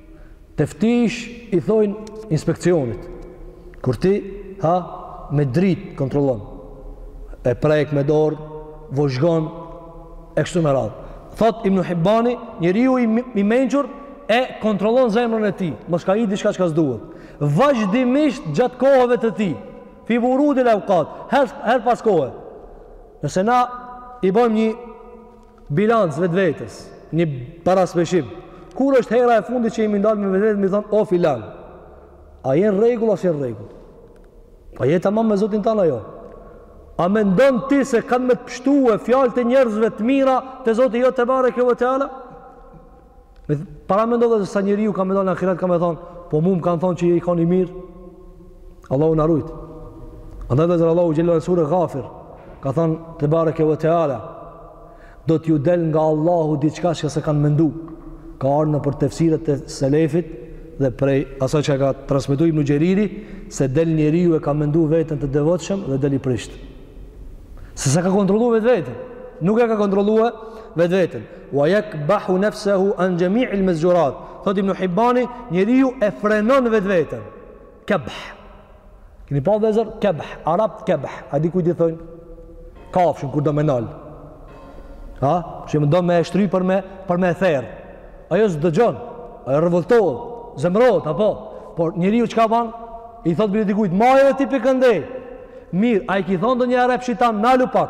Teftish i thojnë inspekcionit. Kur ti ha me dritë kontrollon. E prek me dorë, vëzhgon e kështu me radhë. Thot Ibn Hibani, njeriu i, i mençur e kontrollon zemrën e tij, mos ka hi diçka çka s'duhet. Vazhdimisht gjatë kohëve të tij, fi vurudil avkat, herë, herë pas kohe. Nëse na i bëjmë një Bilanc vetvetes, një baraspeshim. Kur është hera e fundit që jemi ndalë me vetveten me i thonë o filan? A je në rregull a s'je në rregull? A je tamam me Zotin tënd a jo? A mendon ti se kanë me të pshtue fjalët e njerëzve të mira te Zoti jot tebareke ve teala? Paramendoje se sa njeriu ka me dalë në ahiret, ka me thonë, po mu më kanë thonë që je kanë i mirë, Allahu na rujtë. Andaj vllezër Allahu xhel-le në sure Gafir, ka thonë tebareke ve teala, do t'ju del nga Allahu diçka që s'e kanë mendu, ka ardh nëpër tefsiret e selefit, dhe prej asaj që ka transmetu Ibn Xheriri, se del njeriu e ka mendu veten të devotshëm dhe del i prishtë. Se s'e ka kontrollu vetveten, nuk e ka kontrollu vetveten. Wa yakbahu nafsahu an jami' al-mazjurat. Thot Ibn Hibani, njeriu e frenon vetveten. Kabh. Keni pa vllezër kabh, arabt kabh. A di kujt i thojnë? Kafshën kur do me nal. Ha? Që më do me e shtri për me, për me e therr. Ajo s'dëgjon. Ajo revoltohet, zemrohet apo? Por njeriu çka bën? I thot bile dikujt, "Maje ti pi këndej." Mirë, a i ki thon ndonjëherë epshit tan, nalu pak.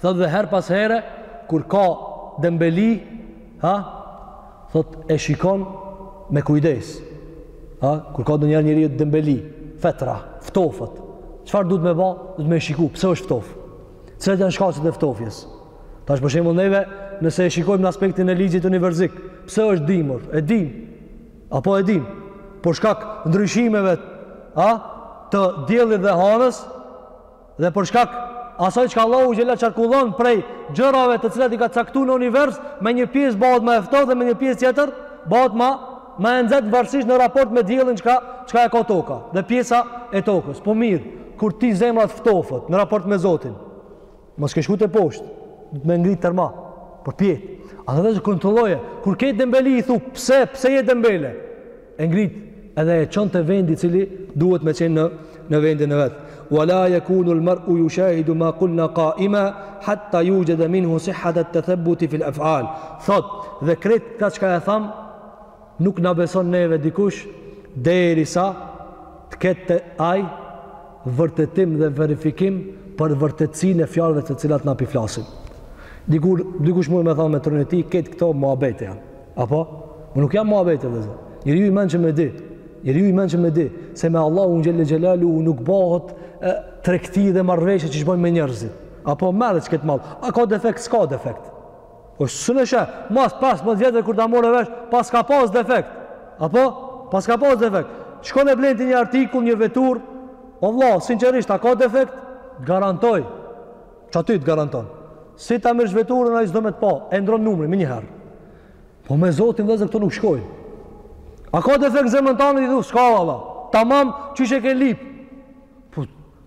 Thot edhe her pas here kur ka dembeli, ha? Thot e shikon me kujdes. Ha? Kur ka ndonjë njeri dembeli, fetra, ftofët. Çfarë duhet me bë? Duhet me shikuar pse është ftof. Cilat janë shkaqet e ftofjes? Tash për shembull neve, nëse e shikojmë në aspektin e ligjit univerzik, pse është dimër? E dim. A po, e dim. Për shkak ndryshimeve, ha? Të diellit dhe hanës, Dhe për shkak asaj çka Allahu xhela çarkullon prej gjërave të cilat i ka caktuar në univers, me një pjesë bëhet më e ftohtë dhe me një pjesë tjetër bëhet më më e nxehtë varësisht në raport me diellin çka çka e ka toka dhe pjesa e tokës. Po mirë, kur ti zemra të ftohet në raport me Zotin, mos ke shku te poshtë, dut me ngrit terma. Pra pyete atë, kontrolloje kur ke dembeli i thu, pse, pse je dembele? e ngrit edhe e çon te vendi i cili duhet me qenë në në vendin e vet. Wala yakunu al-mar'u yushahidu ma qulna qa'ima hatta yujad minhu sihhat at-tathabbut fi al-af'al. Thot, dhe krejt kta çka e tham nuk na beson neve dikush derisa të ketë ai vërtetim dhe verifikim për vërtetësinë e fjalëve të cilat na po i flasim. Dikur dikush mund me thanë me trunë e tij, këtë këto muhabete janë. A po? Nuk janë muhabete vllezër. Njeriu i mençëm e di. Njeriu i mençëm e di se me Allahun xhele xhelaluhu nuk bëhet tregti dhe marrëveshje siç bojnë me njerëzit. A po, merre qëket mall. A ka defekt? S'ka defekt. Po së në shë, mas 15 vjetve kur ta marr vesh, paska pas defekt. A po? Paska pas defekt. Shkon e blen ti një artikull, një vetur, o vlla, sinqerisht, a ka defekt? T'garantoj. Qaj ty të garanton. Si ta merrsh veturën ai s'do me të pa, e ndrron numrin, me njëherë. Po me Zotin vllezër këto nuk shkojnë. A ka defekt zemra tane, i thu, s'ka valla. Tamam, qysh ke lypë. Po,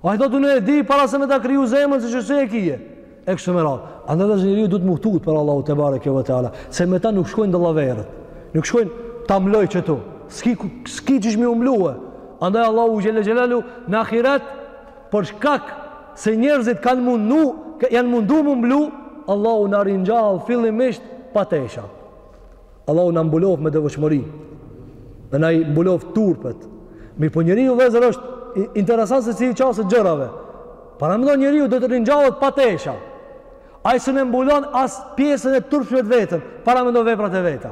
ai thotë unë e di, para se me ta kriju zemrën, se qysh e kije. E kështu me radhë. Andaj vllezër njeriu duhet me u tut prej Allahut tebareke ve teala. Se me ta nuk shkojnë dallaveret. Nuk shkojnë ta mloj qëtu. S'ki, s'ki qysh me u mlu. Andaj Allahu xhele xhelaluhu në ahiret, Për shkak se njerëzit kanë mundu, janë mundu m'u mblu, Allahu na ringjall fillimisht pa tesha. Allahu na mbuloftë me devotshmëri, dhe na i mbuloftë turpet. Mirëpo njeriu vllezër është interesant se si i qaset gjërave. Paramendo njeriu do të ringjallet pa tesha. Ai s'e mbulon as pjesën e turpshme t'veten, paramendo veprat e veta.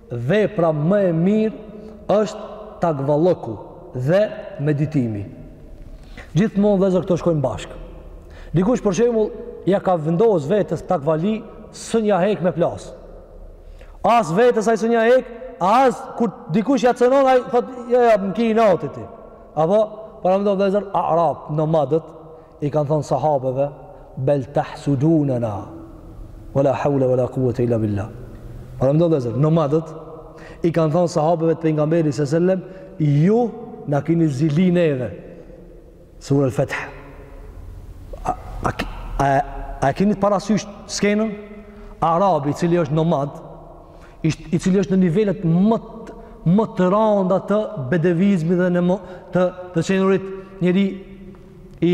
Vepra më e mirë është takvallëku dhe meditimi. Gjithmonë vëllezër këto shkojnë bashkë. Dikush për shembull ja ka vendos vetes takvali s'e nja hek me plas. As vetes ai s'e nja hek, as kur dikush ja cënon ai thot jo jo m'ki inat ti. A po, paramendo vëllezër arab nomadët I kanë thënë sahabeve, Bel tahsudunena, Wa la hawla wa la quwwata illa billah. Paramendoni vëllezër, nomadët i kanë thënë sahabeve të pejgamberit sallallahu alajhi wasallam, ju na keni zili neve. Sura al-Fath. A, a, a, a keni parasysh skenën? Arabi, i cili është nomad, i cili është në nivelet më të më të randa të bedevizmit dhe në më të të qenurit njeri i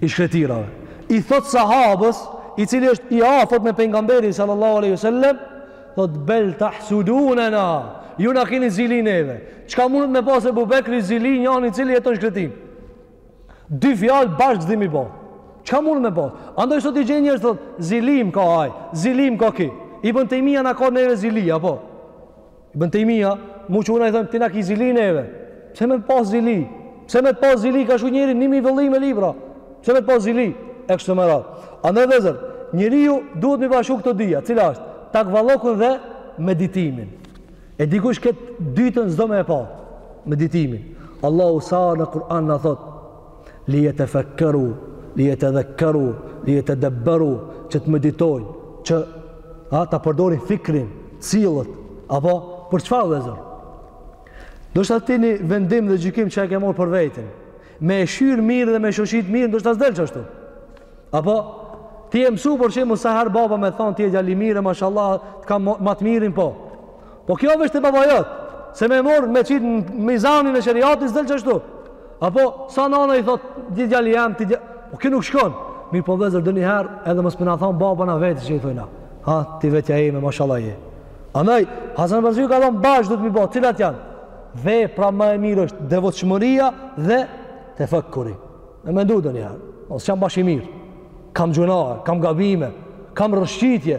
i shkretirave. I thot sahabës, i cili është i afot me pejgamberin sallallahu alaihi wasallam, thot bel tahsudunana. Ju na keni zili neve. Çka mundet me pas Abu Bekri zili njanin i cili jeton n'shkretinë. Dy fjalë bashkë s'di m'i bo. Çka mundet me pas? Andoj sot i gjen njerëz thot zili m'ka ai, zili m'ka ky. Ibn Taymija na ka neve zili apo. Ibn Taymija, muj që unë i thom ti na ki zili neve. Pse me pas zili? Pse me t'pas zili ka shkru njeri nimi vëllime libra? Pse me t'pas zili? E kështu me radhë. Andaj vëllezër, njeriu duhet m'i bashku këto dyja, cila është? Takvallokun dhe meditimin. E dikush këtë dytën s'do me e pa, meditimin. Allahu sa herë në Kur'an na thot, lijetefekkeru, lijetedhekkeru, lijetedebberu, që të meditojnë, që a, ta përdorin fikrin, si jetë, apo, për çfarë vëllezër? Ndoshta ti një vendim dhe gjykim që e ke marrë për vetin, me e shqyrë mirë dhe me shoshit mirë, ndoshta s'del qashtu. Apo, ti je mësu për shembull sa herë baba me t'thanë, ti je djali i mirë, mashallah, të kam ma t'mirin, po. Po kjo veç te baba jot, se me marrë me qitë në mizanin e sheriatit s'del qashtu. Apo, sa nana i thot, ti djali jem, ti djali... Po kjo nuk shkon. Mirëpo vëllezër do herë edhe mos po na thonë baba na vetë që i thujna. Ha, ti vetja jeme, mashallah je. Andaj, Hasan Basriu ka thonë bashkë duhet m'i bo, cilat janë? Vepra ma e mirë është devotshmëria dhe tefekkuri. E mendu do herë. Po s'jam bash i mirë. Kam gjynahe, kam gabime, kam rrëshqitje.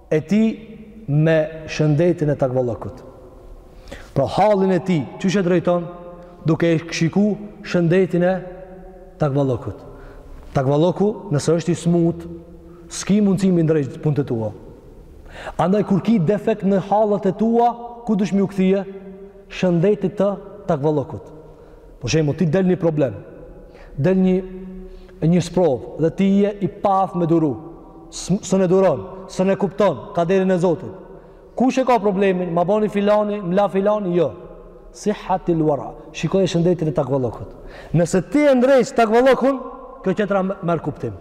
e tij me shëndetin e takvallokut pra hallin e tij qysh e drejton duke e shiku shëndetin e takvallokut takvalloku nëse është i smutë s'ki mundësi m'i ndreq punët e tua andaj kur ki defekt në hallet e tua ku duhesh m'iu kthy shëndetit të takvallokut Për shembull, ty t'del një problem, t'del një e një sprov dhe ti je i paaftë me duru. S'e duron, s'e kupton kaderin e Zotit. Ku e ka problemin? M'a boni filani, m'la filani? Jo. Sihhati l-uara, shikoje shëndetin e takvallokut. Nëse ti e ndreqsh takvallokun, kjo qetra merr kuptim.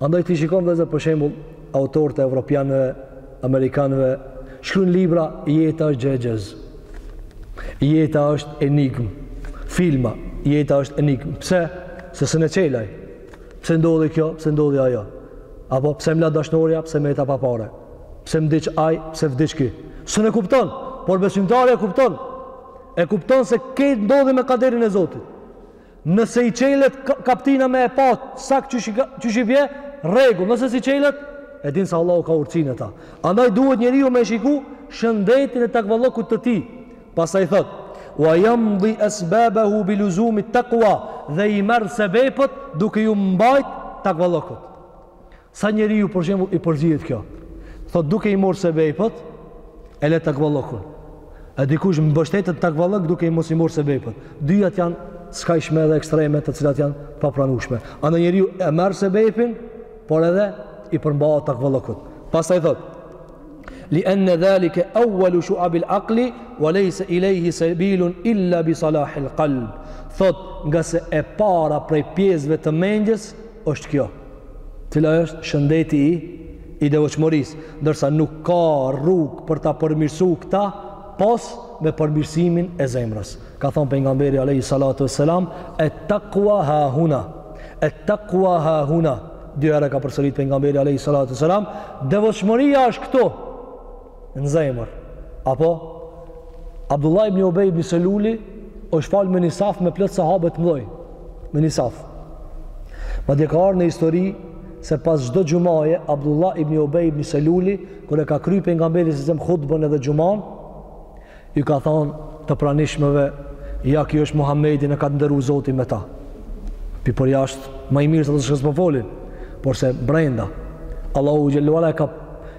Andaj ti shikon vëllazër për shembull autorët evropianë, amerikanë, shkruajnë libra jeta është gjëegjëzë. Jeta është enigmë. Filma, jeta është enigmë. Pse? Se s'e ka qëllu ai. Pse ndodhi kjo? Pse ndodhi ajo? Apo pse më la dashnorja, pse meta pa pare? Pse vdiq ai, pse vdiq ky? S'e kupton, por besimtari e kupton. E kupton se kjo ndodhi me kaderin e Zotit. Nëse i çelet kaptina me e pa sak qysh i qysh i vjen, rregull. Nëse s'i çelet, e din se Allahu ka urtësinë e tij. Andaj duhet njeriu me shiku shëndetin e takvallokut të tij. Pastaj thotë: "Wa yamdi asbabahu bi luzumi taqwa" dhe i merr sebepet duke ju mbajt takvallokut. Sa njeriu për shembull i përzihet kjo. Thotë duke i marrë sebepet, e le takvallokun. E dikush mbështetet në takvallok duke mos i marrë sebepet. Dyjat janë të skajshme dhe ekstreme të cilat janë të papranueshme. Andaj njeriu e merr sebepin, por edhe i përmbahet takvallokut. Pastaj thotë li anna dhalike awwalu shu'abil aqli wa laysa ilayhi sabilun illa bi salahil qalb thotë ngase e para prej pjesëve të mendjes është kjo E cila është shëndeti i i devotshmërisë, ndërsa nuk ka rrugë për ta përmirsu këta pos me përmirësimin e zemrës. Ka thënë pejgamberi alayhi salatu wassalam, "At-taqwa ha huna." At-taqwa ha huna. Dy herë ka përsërit pejgamberi alayhi salatu wassalam, "Devotshmëria është këtu." në zemër. Apo Abdullah ibn Ubay ibn Seluli është falë në një saf me plot sahabe të mëdhenj. Në një saf. Madje ka ardhur në histori se pas çdo xhumaje Abdullah ibn Ubay ibn Seluli kur e ka kryer pejgamberi alejhi selam hutbën edhe xhuman Ju ka thanë të pranishmëve, Ja ky është Muhamedi na ka nderu Zoti me ta. Pi për jashtë, më i mirë se të shkës po folin, porse brenda. Allahu xhelle ue ala e ka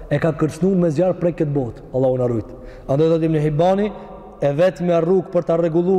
e ka kërcënuar me zjarr prej në këtë botë. Allahu na rujt. Andaj thotë Ibn Hibani, e vetmja rrugë për ta rregullu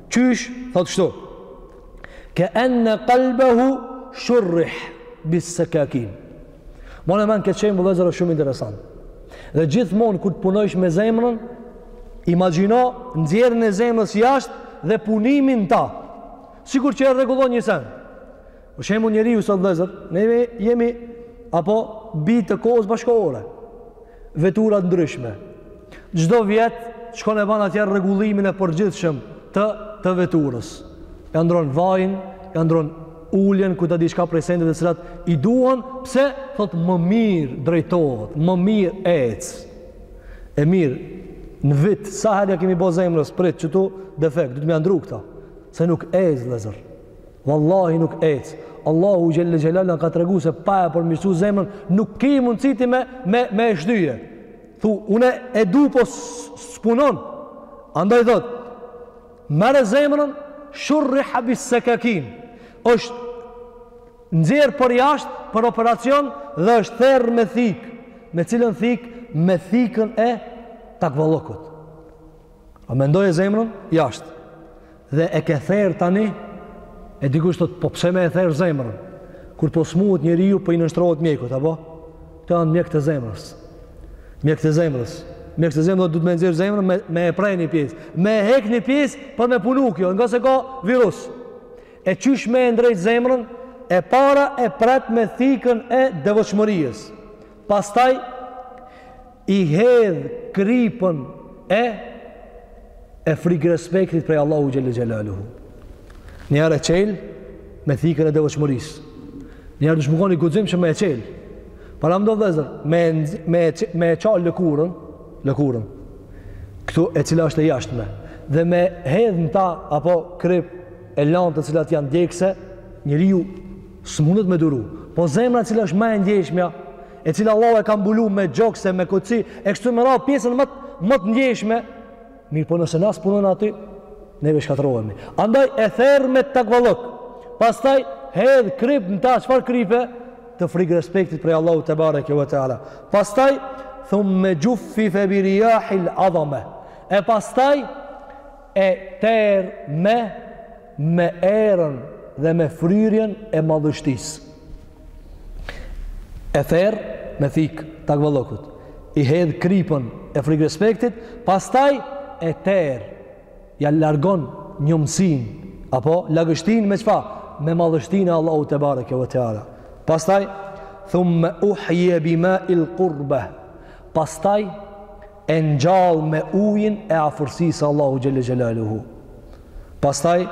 Qysh, thotë kështu, Ke enne kalbehu shurrih bis se kakin. Mone men ket sen vëllezër është shumë interesant. Dhe gjithmonë kur të punojsh me zemrën, imagjino nxjerrjen e zemrës jashtë dhe puno me ta. Sikur që e rregullon një sen. Për shembull njeriu sot vëllezër, ne jemi apo bij të kohës bashkëkohore. Vetura të ndryshme. Çdo vjet shkon e bën atje rregullimin e përgjithshëm të të veturës. Ja ndron vajin, ja ndron uljen ku ta di çka prej sendeve të cilat i duhen, pse thotë më mirë drejtohet, më mirë ec. E mirë, në vit sa herë ja kemi bë zemrës prit, këtu defekt, duhet me ia ndërru këta se nuk ec vëllezër. Wallahi nuk ec. Allahu xhelle xhelal na ka tregu se pa e përmirësu zemrën, nuk ki mundësi ti me me me e shtyje. Thu, unë e du po s'punon. Andaj thotë, merre zemrën shurri habis sakakin. Është nxjerr përjashtë për operacion dhe është therr me thikë. Me cilën thikë? Me thikën e takvallokut. A, mendoje zemrën jashtë. Dhe e ke therë tani? E dikush thotë po pse me e therë zemrën? Kur po smuhet njeriu, po i nënshtrohet mjekut, apo? Këta janë mjekët e zemrës. Mjekët e zemrës. Mjekët e zemrës duhet me nxjerr zemrën me, me e pre një pjesë. Me e hek një pjesë për me punu kjo, ngase ka virus. E qysh me e ndrejtë zemrën? E para e pret me thikën e devotshmërisë. Pastaj, i hedh kripën e e frikërespektit prej Allahu xhelle xhelaluhu. Njëherë e çel me thikën e devotshmërisë. Njëherë duhesh me kon i guximshëm me e çel. Paramendo, vllezër, me, me, me e ça lëkurën, lëkurën, këtu e cila është e jashtme, dhe me hedhë në ta, apo krip e lanë të cilat janë djegëse, njeriu s'mundet me duru. Po zemra cila është ma e ndjeshmja, e cila Allahu e ka mbulu me gjokse, me koci, e kështu me radhë pjesën më më të ndjeshme, mirëpo nëse na s'punon aty, neve shkatërrohemi. Andaj e therr me takvallok. Pastaj hedh krip në ta çfarë kripe të frikërespektit prej Allahu tebareke ve teala. Pastaj thumme xhuffife bi riyahil azama. E pastaj e ter me me erën dhe me fryrjen e madhështisë. E therr me thikë takvallokut, i hedh kripën e frikërespektit, pastaj e terr, ia largon njomësinë apo lagështinë me çfarë? Me madhështinë e Allahut tebareke ve teala. Pastaj thumma uhye bima'il qurbah. Pastaj e ngjall me ujin e afërsisë së Allahu xhelle xhelaluhu. Pastaj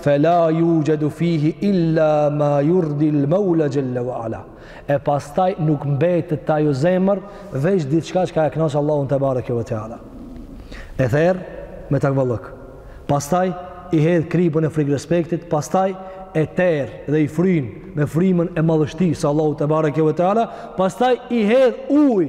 fela yujadu fihi illa ma yurdi al-maula jalla wa ala. E pastaj nuk mbetet te ajo zemër veç diçka çka e kënaq Allahun tebareke ve teala. E ther me takvallëk. Pastaj i hedh kripën e frikërespektit, pastaj e ter dhe i fryn me frymën e madhështisë së Allahut tebareke ve teala, pastaj i hedh ujë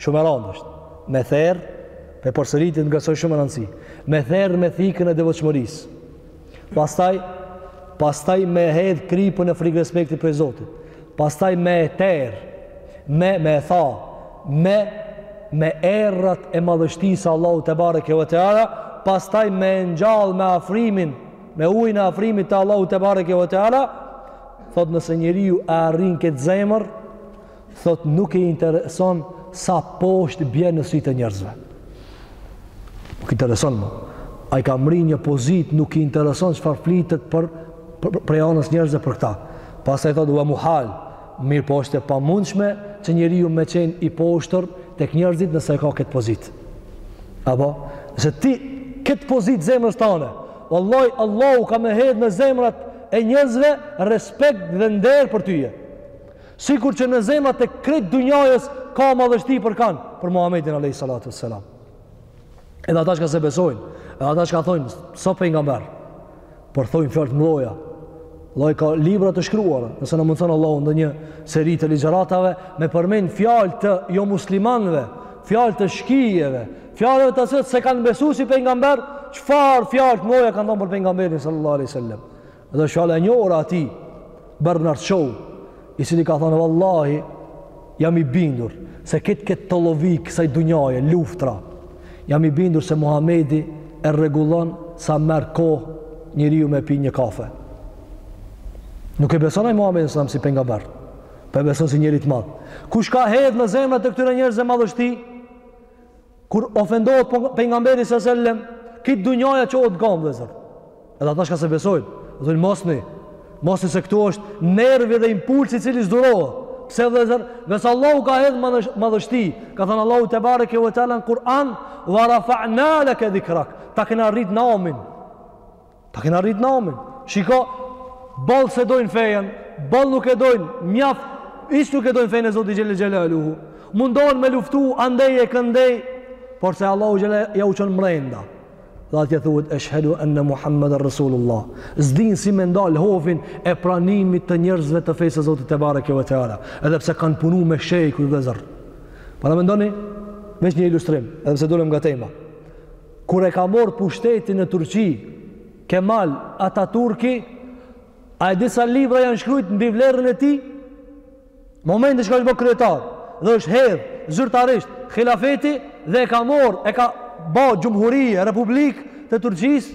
Shumë e rëndë është. Me therë, me përsëritë nga se shumë e randësishme. Me therë me thikën e devotshmërisë. Pastaj pastaj me hedh kripën e frikërespektit prej Zotit. Pastaj me e terë, me me e tha, me me erërat e madhështisë së Allahut tebareke ve teala, pastaj me e ngjall me afrimin, me ujin e afrimit te Allahu tebareke ve teala, thotë nëse njeriu e arrin këtë zemër, Thotë nuk i intereson sa poshtë bjen në sytë e njerëzve. Nuk i intereson më. Ai ka mrri një pozitë, nuk i intereson çfarë flitet për, për, prej anës njerëzve për këta. Pastaj thotë, ua muhal, mirëpo është e pamundshme që njeriu me qenë i poshtër tek njerëzit nëse e ka këtë pozitë. Apo, nëse ti këtë pozitë zemrës tane, Wallahi Allahu ka me hedhë në zemrat e njerëzve respekt dhe nder për tyje. Sikur që në zemrat e krejt dunjajës ka madhështi për kanë, për Muhammedin alejhi salatu ve selam. Edhe ata çka s'e besojnë, edhe ata çka thojnë, s'a pejgamber, por thojnë fjalë të mdhaja, llo, ka libra të shkruara, nëse na mundëson Allahu ndonjë seri të ligjëratave, me përmen fjalë të jomuslimanëve, fjalë të shkijeve, fjalë të atyre s'e kanë besu si pejgamber, çfarë fjalë të mdhaja kanë thonë për pejgamberin sallallahu aleyhi sallam. Dhe është fjala e njohur e atij Bernard Shaw, i cili ka thonë vallahi jam i bindur se këtë këtë tollovi kësaj dunjaje, luftra, jam i bindur se Muhamedi e rregullon sa merr kohë njeriu me pi një kafe. Nuk e beson ai Muhamedin sallallahu alajhi wasallam si pejgamber, po e beson si njeri të madh. Kush ka hedhë në zemrat e këtyre njerëzve madhështi? Kur ofendohet pejgamberi sa selam, krejt dunjaja çohet n'kamë vllezër. Edhe ata çka s'e besojnë, thonë mosni, mosni se këtu është nervi dhe impulsi i cili s'durohet. Pse vllezër, se Allahu ka hedh madhështi, ka thënë Allahu tebareke ve teala në Kur'an, wa rafa'na laka dhikrak. Ta kena rrit namin. Ta kena rrit namin. Shiko, boll s'e dojnë fenë, boll nuk e dojnë, mjaft, hiç nuk e dojnë fenë e Zotit xhel-le xhelaluhu. Mundohen me luftu, andej e këndej, por se Allahu xhel-le jau çon mrenda. Dhe atje thuhet, eshhedu enne Muhammeden Rasulullah. S'dinë si me ndalë hovin e pranimit të njerëzve të fesë së Zotit Tebareke ve Teala. Edhe pse kanë punu me shekuj vllezër. Paramendoni, veç një ilustrim, edhe pse dolëm nga tema. Kur e ka marrë pushtetin në Turqi, Kemal Ataturki, a e di sa libra janë shkrujt mbi vlerën e tij? Momentin çka është ba kryetar, dhe është hedhë, zyrtarisht, hilafeti, dhe e ka morë, e ka ba xhumhurie, republikë të Turqisë,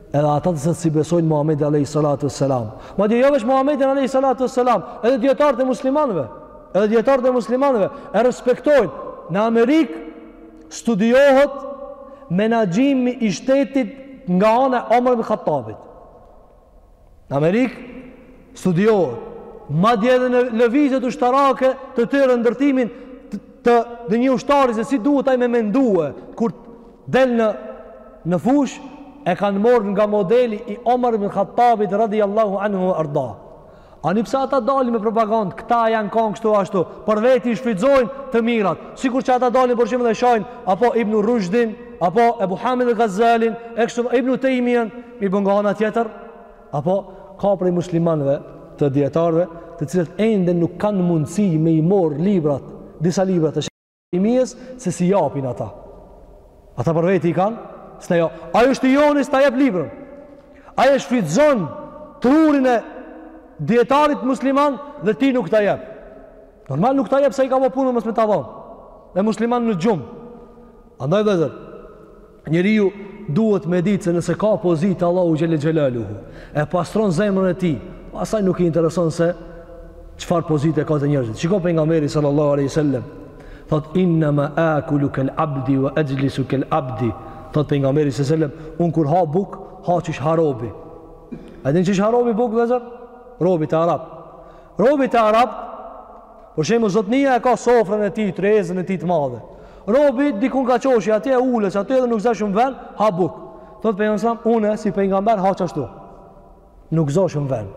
edhe ata të cilët s'i besojnë Muhamedit alej salatu wassalam madje jo vetëm Muhamedit alejhi salatu wassalam edhe dietarët e muslimanëve edhe dietarët e muslimanëve e respektojnë në Amerikë studiohet menaxhimi i shtetit nga ana e Omar ibn Khattabit Në Amerikë studiohet madje edhe në lëvizjet ushtarake të tyre ndërtimin të një ushtarit se si duhet ai me mendue kur del në fushë e kanë marrë nga modeli i Omar ibn Khattabit radiallahu anhu ue arda ani pse ata dalin me propagandë, këta janë kanë kështu ashtu për veti i shfrytëzojnë të mirat sikur që ata dalin për shembull dhe shajnë apo ibn Rushdin apo Ebu Hamid el Gazalin e kështu ibn Tejmien mirëpo nga ana tjetër Apo ka prej muslimanëve të dietarëve, të cilët ende nuk kanë mundësi me i mor librat, disa libra të kimisë se s'i japin ata. Ata për veti i kanë, e na jo. Ai është i joni s'ta jep librin. Ai e shfrytëzon trurin e dietarit musliman dhe ty nuk ta jep. Normal nuk ta jep se i ka ba punën mos me ta dhënë. E muslimani në gjumë. Andaj vëllezër, njeriu duhet me ditë se nëse ka pozitë te Allahu xhel xhelalu e pastron zemrën e tij, pastaj nuk i intereson se çfarë pozite ka te njerëzit. Shiko pejgamberi sallallahu alaihi wasallam, thotë inna ma akulu kal abdi wa ajlisu kal abdi. Thotë pejgamberi sallallahu alaihi wasallam, unë kur ha bukë, ha qysh ha robi. A din qysh ha robi bukë vëllezër? Robi te arabët. Robi te arabët Për shembull, zotnia e ka sofrën e tij, tryezën e tij të madhe. Robi dikun kah qoshi atje e ulet aty edhe nuk zë shumë vend, ha bukë. Thotë pejgamberi s.a.s. unë si pejgamber ha qashtu. Nuk zë shumë vend.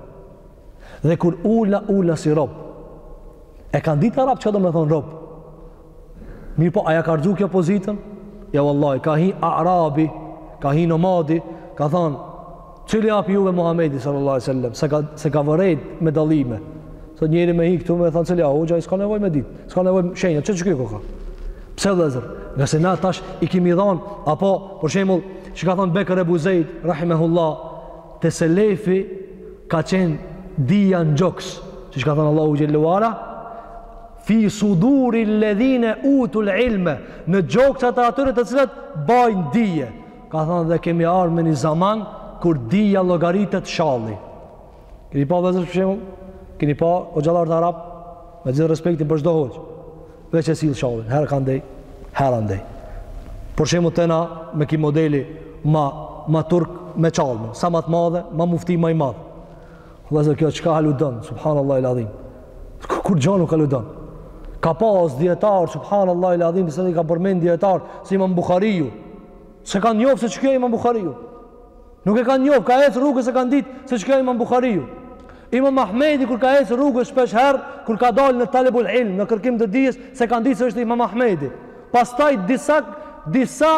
Dhe kur ulna ulna si rob. E kanë ditë arabët çka domethënë rob. Mirëpo, a ja ka rrëxu kjo pozitën? Jo vallahi, ka hi Arabi, ka hi Nomadi, ka thanë, cili a prej juve Muhammedi sallallahu sallam, s'e ka, s'e ka vërejt me dalime. Sot njeri me hi këtu me thanë, cili a hoxha, i s'ka nevojë me ditë, s'ka nevojë me shenja, që që kjo ka? Pse vëllezër? Nga se na tash i kemi dhanë, apo, për shembull, që ka thanë Bekër Ebu Zejd, Rahimehullah, te selefi ka qenë dija në gjoks, qysh ka thanë Allahu xhel xhelalu, Fi suduri ledhine utu l'ilme, në gjoksat e atyre të cilët bajnë dije. Ka thënë dhe kemi ardh në një zaman, kur dija llogaritet te shalli. Keni pa vëllezër për shembull? Keni pa hoxhallarët arabë? Me gjithë respektin për çdo hoxhë. Veq e sjell shallin, herë këndej, herë andej. Për shembull te na me qit modelin ma, ma turk me çallmë, sa ma të madhe, ma mufti ma i madh. Vëllazër kjo çka aludon, subhanallahu eladhim. Kurgjë nuk aludon. Ka pas dietar, subhanallahu eladhim, si ka përmend dietar si Imam Buhariu. Se kanë njohur se çka Imam Buhariu. Nuk e kanë njohur, ka ecë rrugës s'e kanë ditë se çka Imam Buhariu. Imam Ahmedi kur ka ecë rrugës shpesh herë, kur ka dalë në talebul ilm, në kërkim të dijes, s'e kanë ditë se është Imam Ahmedi. Pastaj disa disa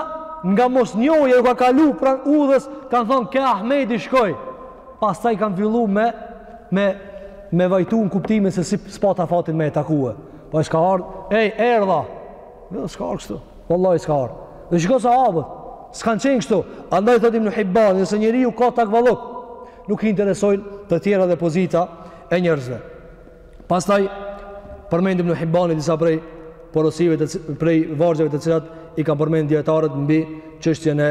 nga mosnjohja u ka kalu pranë udhës, kanë thonë ke Ahmedi shkoi. Pastaj kanë fillu me, me, me vajtu në kuptimin se si s'pata fatin me e takue. Po s'ka ardhë, ej, erdha. Jo, s'ka ardhë kështu. Vallahi, s'ka ardhë. Dhe shiko sahabët, s'kanë qenë kështu. Andaj thotë Ibnu Hibban, nëse njeriu ka takvallëk, nuk i interesojnë të tjera dhe pozita e njerëzve. Pastaj, përmend Ibnu Hibbani disa prej porosive të prej vargjeve të cilat i kanë përmend dijetarët mbi çështjen e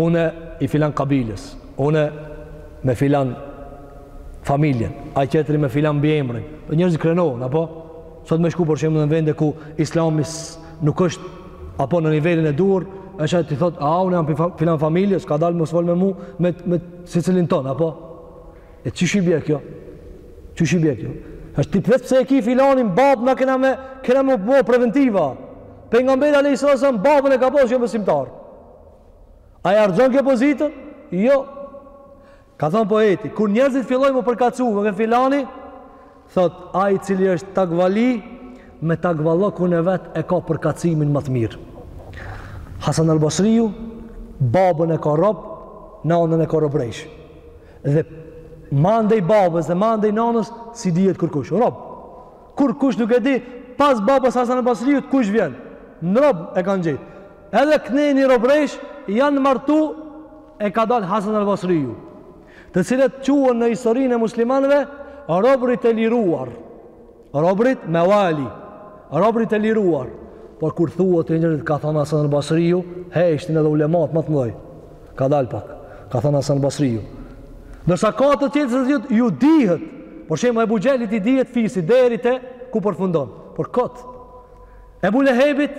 Unë i filan kabilës, unë me filan familjen, ai tjetri me filan mbiemrin. Dhe njerëzit krenohen, apo? Sot me shku për shembull në vende ku islami nuk është, apo në nivelin e duhur, e që t'i thot, a unë jam filan familjes, kadalë mos fol me mu, me, me secilin ton, apo? E qysh i bie kjo? Qysh i bie kjo? është ti pse e ki filanin babë, na kena me, kena me bo preventiva, Pejgamberi alayhis salam babën e ka pas jobesimtar. A e rrxon kjo pozitën? Jo. Ka thënë poeti, kur njerëzit fillojnë me u përkatësu me filani, thot, ai i cili është takvali, me takvallëkun e vetë e ka përkatësimin më të mirë. Hasan al Basriju, babën e ka rob, nanën e ka robëreshë. Dhe mandej babës dhe mandej nanës, s'i dihet kurkush, rob. Kurkush nuk e di, pas babës Hasan al-Basriut kush vjen? Një rob e kanë gjetë. Edhe kanë një robëreshë janë martu e ka dalë Hasan al-Basriu, të cilët quhen në historinë e muslimanëve robrit e liruar. Robrit meuali, robrit e liruar. Por kur thuhet te njerëzit ka thonë Hasan al-Basriu, heshtin edhe ulemat më të mëdhej. Kadalë pak. Ka thënë Hasan Basriu. Ndërsa ka të tjerë që fisi ju dihet. Për shembull Ebu Xhehlit i dihet fisi deri te ku përfundon. Por kot. Ebu Lehebit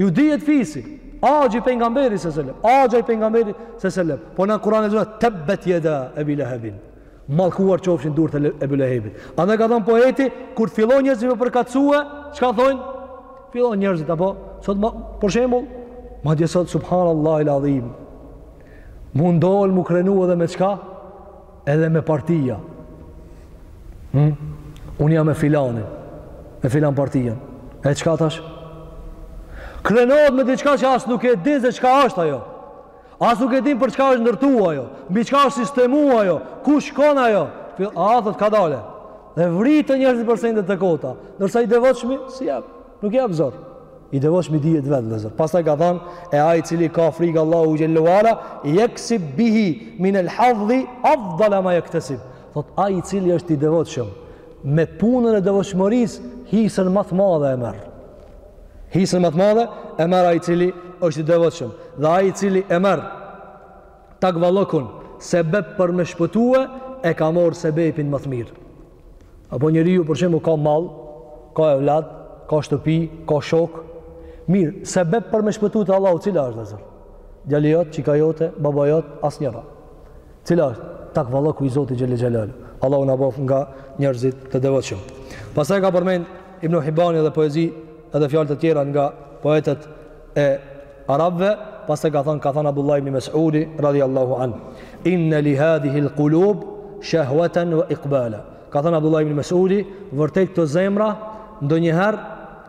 ju dihet fisi. Axhë i pejgamberit sallallahu alajhi wasallam. Axha i pejgamberit sallallahu alajhi wasallam. Po në Kur'an e thotë tabbat yada Ebi Lehebin. Mallkuar qofshin durët e Ebu Lehebit. Andaj ka thënë poeti, kur të fillon njerëzit me përkatësue, çka thojnë? Fillon njerëzit apo sot ma, për shembull, madje sot subhanallahu el adhim. Mundohen m'u krenu edhe me çka? Edhe me partia. Hm? Unë jam me filanin, me filan partian. E çka tash? Krenohet me diçka që as nuk e din se çka është ajo. As nuk e din për çka është ndërtuar ajo, mbi çka është sistemuar ajo, ku shkon ajo. A thotë ka dalë. Dhe vriten njerëzit për sende të kota. Ndërsa i devotshmi s'i jap, nuk jap zor. I devotshmi dihet vetë vëllazër. Pastaj ka thënë e ai i cili ka frikë Allahun xhel-le ue ala, yaksib bihi min al-hadhdhi afdala ma yaktasib. Thot ai i cili është i devotshëm me punën e devotshmërisë hisën ma të madhe e merr. hisën ma të madhe e merr ai i cili është i devotshëm dhe ai i cili e merr takvallokun sebeb për me shpëtue e ka marr sebebin ma të mirë apo njeriu për shembull ka mall ka evlad ka shtëpi ka shokë mirë sebeb për me shpëtu te Allahu cila është vëllezër djali jot çika jote baba jot asnjëra Cila është? Takvalloku i Zotit xhel-le xhelaluhu. Allahu na bëftë nga njerëzit të devotshëm. Pastaj ka përmend Ibnu Hibbani dhe poezi edhe fjalë të tjera nga poetët e arabëve, pastaj ka thënë ka thënë Abdullah ibn Mas'udi radhiyallahu anh. Inna li hadhihi al-qulub shahwatan wa iqbala. Ka thënë Abdullah ibn Mas'udi, vërtet këto zemra ndonjëherë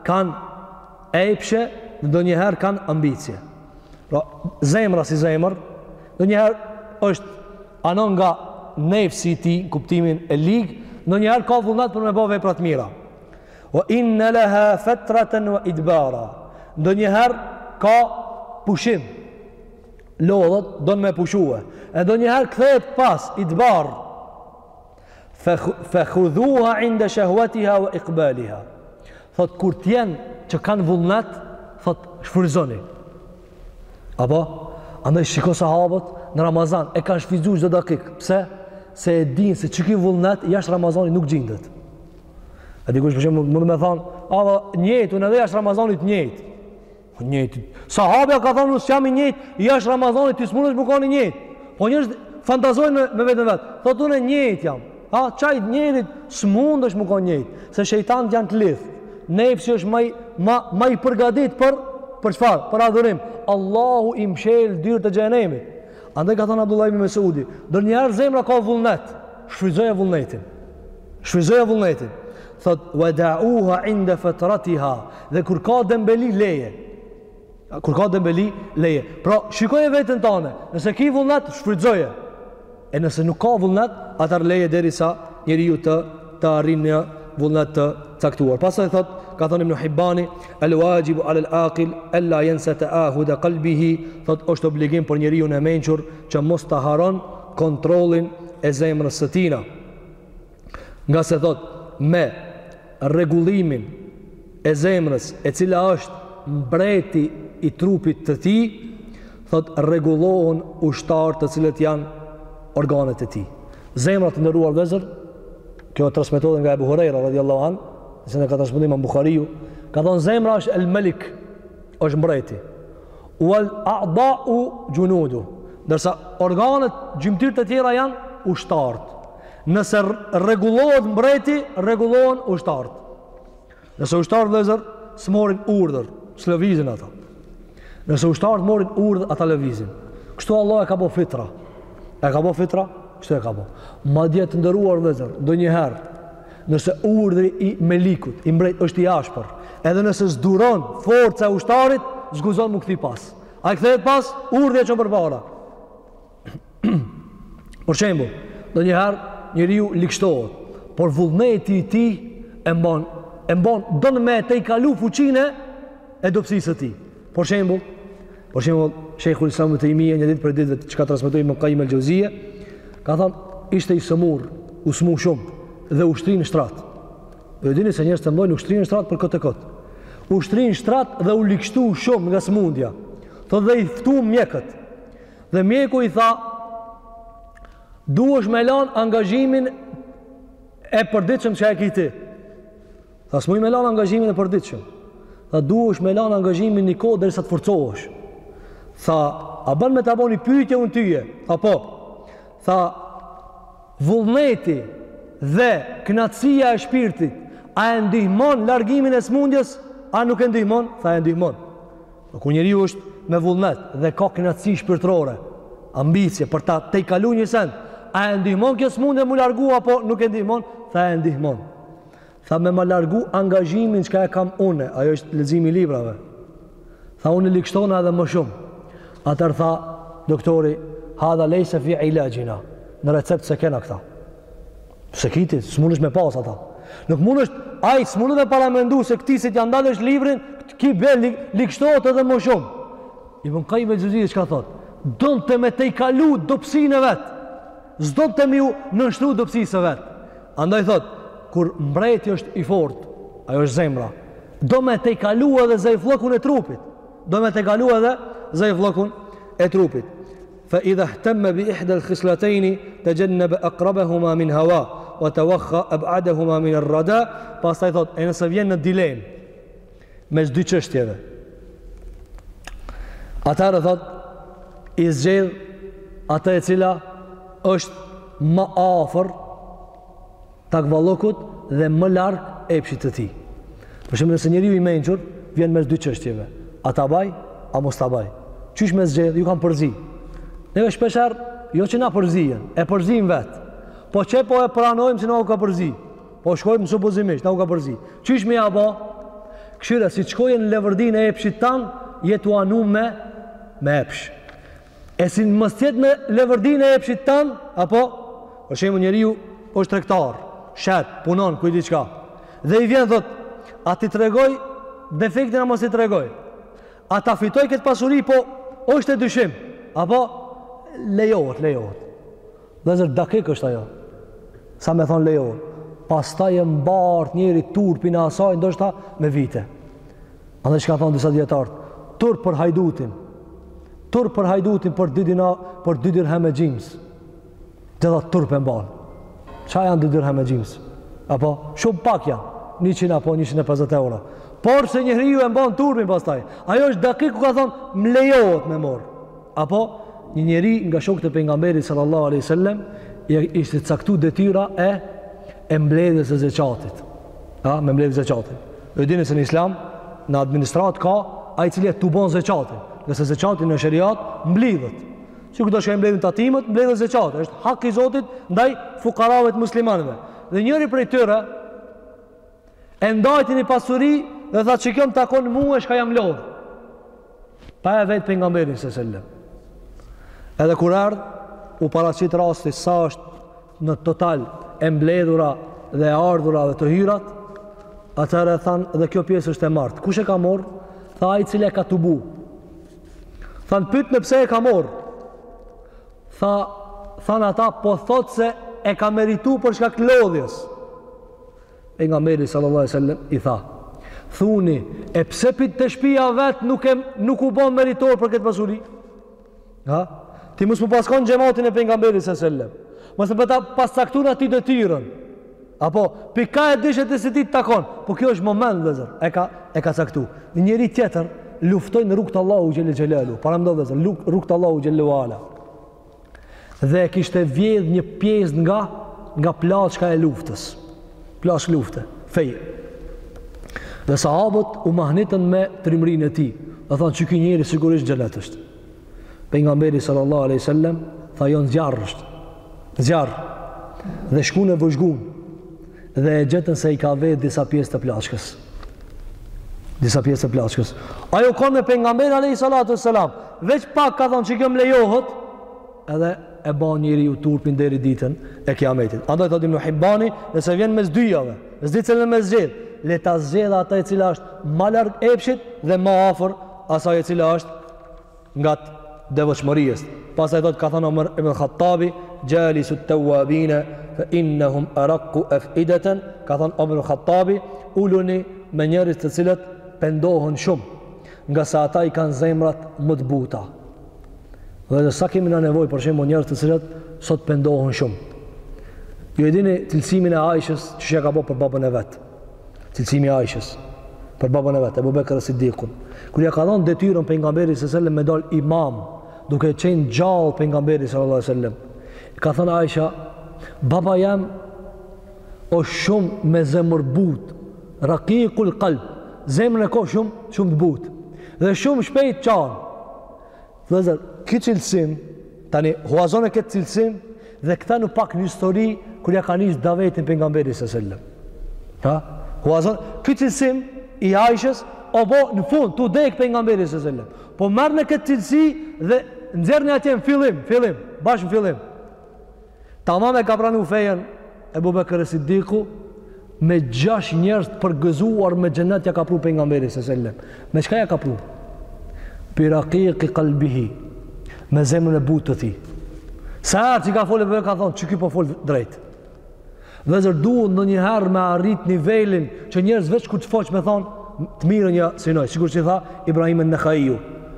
kanë epshe, ndonjëherë kanë ambicie. Pra, zemra si zemër, ndonjëherë është anon nga nefsi i tij, kuptimin e ligë, ndonjëherë ka vullnet për me bo vepra të mira. Wa inna laha fatratan wa idbara, ndonjëherë ka pushim, lodhet, don me pushue, e ndonjëherë kthehet pas, idbar, Fe khudhuha inde shehuatiha ve ikbaliha. Thot, kur t'jenë që kanë vullnet, thot, shfrytëzoni. Apo? Andaj shiko sahabët në Ramazan, e kanë shfrytëzu çdo dakik. Pse? Se e dinë se qiky vullnet, jashtë Ramazanit nuk gjindet. E dikush për shembull mund me thanë, a do njëjtë, unë edhe jashtë Ramazanit njëjtë. Po njëjtë. Sahabiu ka thonë, unë s'jam i njëjtë, jashtë Ramazanit, ti s'mundesh me kanë i njëjtë. Po njerëzit fantazojnë me, me veten vet. Thotë unë i njëjtë jam. A, qaj i njëjti, s'mundesh me kanë njëjtë. Se shejtanët janë të lidhtë. Nefsi është ma i, ma, ma i përgatit për, për çfarë, për adhurim. Allahu i mshel dyert e xhehenemit. Andaj ka thonë Abdullah ibn Mesudi, ndonjëherë zemra ka vullnet, shfrytëzoja vullnetin. Shfrytëzoja vullnetin. Thot wada'uha inda fatratiha. Dhe kur ka dembeli leje. Kur ka dembeli leje. Pra shikoje veten tande. Nëse ki vullnet shfrytëzoje. E nëse nuk ka vullnet, atëherë leje derisa njeriu ta arrin një vullnet të caktuar. Pastaj thot, ka thonë Ibnu Hibbani, al-wajibu 'ala al-aqil alla yansa ta'ahuda qalbihi, thot është obligim për njeriun e mençur që mos ta harron kontrollin e zemrës së tij. ngase thot me rregullimin e zemrës e cila është mbreti i trupit të tij thot rregullohen ushtarët të cilët janë organet e tij zemra të nderuar vllezër kjo transmetohet nga Ebu Hurejra radijallahu anhu siç e ka transmetu Imam Buhariu ka thon zemra është el Melik është mbreti Wel a'dau xhunuduhu, ndërsa organet, gjymtyrët e tjera janë ushtarët. Nëse rregullohet mbreti, rregullohen ushtarët. Nëse ushtarët vëllezër s'morin urdhër, s'lëvizin ata. Nëse ushtarët morin urdhër, ata lëvizin. Kështu Allah e ka bo fitra. E ka bo fitra? Kështu e ka bo. Madje të nderuar vllezër, ndonjëherë, Nëse urdhri i Melikut, i mbretit, është i ashpër, edhe nëse s'duron forca e ushtarit, s'guxon m'u kthy pas. Ai kthehet pas, urdhri e çon përpara. për shembull, ndonjëherë, njeriu ligshtohet, por vullneti i tij e mban, e mban, don me tejkalu fuqinë e dobsisë së tij. Për shembull, për shembull, Sheikhul Islam ibn Taymija një ditë prej ditëve që ka transmetu Ibn Qayyim al-Jauziyje, ka thënë, ishte i sëmur, u smu shumë dhe u shtri në shtrat. E dini se njerëzit e mdhoj s'u shtrin në shtrat për kot e kot. U shtri në shtrat dhe u ligshtu shumë nga smundja. Thot dhe i ftu mjekët. Dhe mjeku i tha, duhesh me lanë angazhimin e përditshëm që e ki ti. Tha s'muj me lanë angazhimin e përditshëm. Tha duhesh me lanë angazhimin një kohë derisa të forcohesh. Tha, a bën me ta bo ni pyetje un tyje? Tha po. Tha vullneti dhe kënaqësia e shpirtit, a e ndihmon largimin e smundjes? A nuk e ndihmon? Tha e ndihmon. Po ku njeriu është me vullnet dhe ka kënaqësi shpirtërore, ambicie për ta tejkaluar një send, a e ndihmon kjo smundjen m'u largu apo nuk e ndihmon? Tha e ndihmon. Tha me ma largu angazhimin çka e kam une, ajo është leximi i librave. Tha unë ligshtona edhe më shumë. Atër tha doktori, hadha lejse fi ilaxhina, në recept s'e kena këta. Se ki ti, s'mundesh me pas ata. Nuk mundesh, ai s'mundte me paramendu se këtij si t'ja ndalësh librin, ky be li, ligshtohet edhe më shumë. Ibn Qayyim Jauziyje çka thot, donte me tejkalu dobsinë e vet, s'donte me ju nënshtru dobsisë së vet. Andaj thotë, kur mbreti është i fortë, ajo është zemra, do me tejkalu edhe zaifllokun e trupit, do me tejkalu edhe zaifllokun e trupit. Fa idha htemme bi ihde l-khislatejni, texhennebe akrabehuma min hava, ue tewakha eb'adehuma min rrada, pastaj thotë, e nëse vjen në dilemë, mes dy çështjeve. Atëherë thot i zgjedh atë e cila është më afër takvallokut dhe më larg epshit të tij. Për shembull, nëse njeriu i mençur vjen mes dy çështjeve, a ta baj, a mos ta baj. Qysh me zgjedh, ju kanë përzi. Neve shpesh herë jo që na përzihen, e përzijm vet. Po çe po e pranojmë se na u ka përzi. Po shkojmë supozimisht, na u ka përzi. Qysh me ja ba? Kshyre, si shkojnë në leverdinë e epshit tanë, je tu anu me, me epsh. E si mos t'jet në leverdinë e epshit tanë, apo, për shembull njeriu, është tregtar, shet, punon, kujt diçka. Dhe i vjen, thot, a t'i tregoj defektin a mos t'i tregoj. A ta fitoj këtë pasuri, po është e dyshimt. Apo, lejohet, lejohet. Vëllazër dakik është ajo. Sa me thon lejohet, pastaj e mbart njeri turpin e asaj ndoshta me vite. Andaj ç'ka thon disa dijetarë, turp për hajdutin. Turp për hajdutin për dy dina, për dy dirhem e xhims. Do tha turp e mban. Ça janë dy dirhem e xhims? Apo shumë pak janë. 100 apo 150 euro. Porse njeriu e mban turpin pastaj. Ajo është dakik ku ka thon, më lejohet me morr. Apo një njeri nga shokët e pejgamberit sallallahu alaihi wasallam ishte caktu detyra e e mbledhjes së zeqatit. Ha, me mbledh zeqatin. E dini se në Islam në administratë ka ai i cili e tubon zeqatin. Ngase zeqati në sheriat mblidhet. Sikurse çka i mbledhin tatimet, mbledhet zeqati. Është hak i Zotit ndaj fukarave të muslimanëve. Dhe njëri prej tyre E ndajti ni pasuri dhe tha që kjo më takon mue shka jam lodh. Pa e vet pejgamberin se sellem. Edhe kur erdh, u paraqit rasti sa është në total e mbledhura dhe e ardhura dhe të hyrat, atëherë thanë dhe kjo pjesë është e marrt. Kush e ka morr? Tha ai i cili e ka tubu. Thanë pytne pse e ka morr. Tha, thanë ata po thotë se e ka meritu për shkak lodhjes. Pejgamberi sallallahu alaihi wasallam i tha: "Thuni, e pse pi te shpia vet nuk e nuk u bo meritor për këtë pasuri?" Ha? Ti mos me pas kon xhematin e pejgamberit sallallahu alaihi wasallam. Mos me ta pas caktu ai ty detyrën. Apo pi ka e dishe ti se ty të takon. Po kjo është moment vllezër. E ka e ka caktu. Një njeri tjetër luftoi n'rrugë të Allahut xhele xhelalu. Paramendo vllezër, rrugë të Allahut xhele ue ala. dhe e kishte vjedh një pjesë nga nga plaçka e luftës. Plaçkë lufte, fej. Dhe sahabët u mahnitën me trimërinë e tij. Dhe thonë që ki njeri sigurisht n'xhenet është. Pejgamberi sallallahu aleyhi sallem, tha jo, n'zjarr është. N'zjarr. Dhe shkun e vëzhgun. dhe e gjetën se i ka veç disa pjesë të plaçkës. Disa pjesë të plaçkës. Ajo kon me pejgamberin alejhi salatu ue selam. Veç pak ka thonë që kjo më lejohet, edhe e ban njeriu turpin deri ditën e kiametit. Andaj thot Ibn Hibbani, nëse vjen mes dyjave, e s'di cilën me zgjedh, le ta zgjedh atë e cila është më larg epshit dhe më afër asaj e cila është ngat devotshmërisë pastaj thot ka thënë Omer ibn Khattabi jalisu tawabina fa innahum araqu afidatan ka thënë Omer ibn Khattabi uluni me njerëz të cilët pendohen shumë ngase ata i kanë zemrat më të buta dhe dhe sa kemi ne nevoj për shembull njerëz të cilët sot pendohen shumë ju e dini cilësimin e Aishës që ç'ia ka bo për babën e vet Cilësimi i Aishës për babën e vet, Abu Bekr as-Siddiqun, kur ia ka dhënë detyrën pejgamberi sallallahu alajhi wasallam me dal imam, duke qenë gjallë pejgamberi sallallahu alajhi wasallam. Ka thënë Aisha, baba jem o shumë me zemër but, rakikul kalb, zemrën e ka shumë, shumë të but, dhe shumë shpejt qan. Vëllazër, ky cilësim tani huazone këtë cilësim dhe kthehu pak një histori kur ja ka nis davetin pejgamberi salla sellem. Ha? Huazo ky cilësim i Aishës o bo në fund tu dek pejgamberi salla sellem. Po merrne këtë cilësi dhe nxjerrni atje në fillim, fillim, bash në fillim. Tamam e ka pranu fejen Ebu Bekër e Siddiku me gjasht njerëz të përgëzuar me xhenet ja ka pru pejgamberit salla sellem. Me çka ja ka pru? Bi rakiki kalbihi me zemrën e butë të tij. Sa herë që ka folë e bëve ka thonë që ky po fol drejt. Vëllezër duhet ndonjëherë me arrit nivelin që njerëz veç kur të folsh me thon të mirën ja synoj, sikur ç'i tha Ibrahim an Nakhaiu.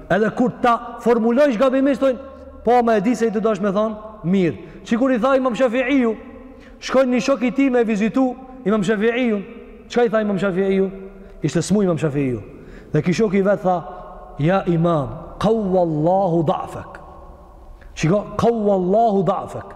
Edhe kur ta formulojsh gabimisht thon, po ma e di se ki dashtë me thon mirë. Sikur i tha Imam Shafiu, shkoi një shok i tij me e vizitu Imam Shafiun. Çka i tha Imam Shafiu? Ishte smu Imam Shafiu. Dhe ky shok i vet tha, "Ja Imam, qawallahu da'fak." Shiko, qawallahu da'fak.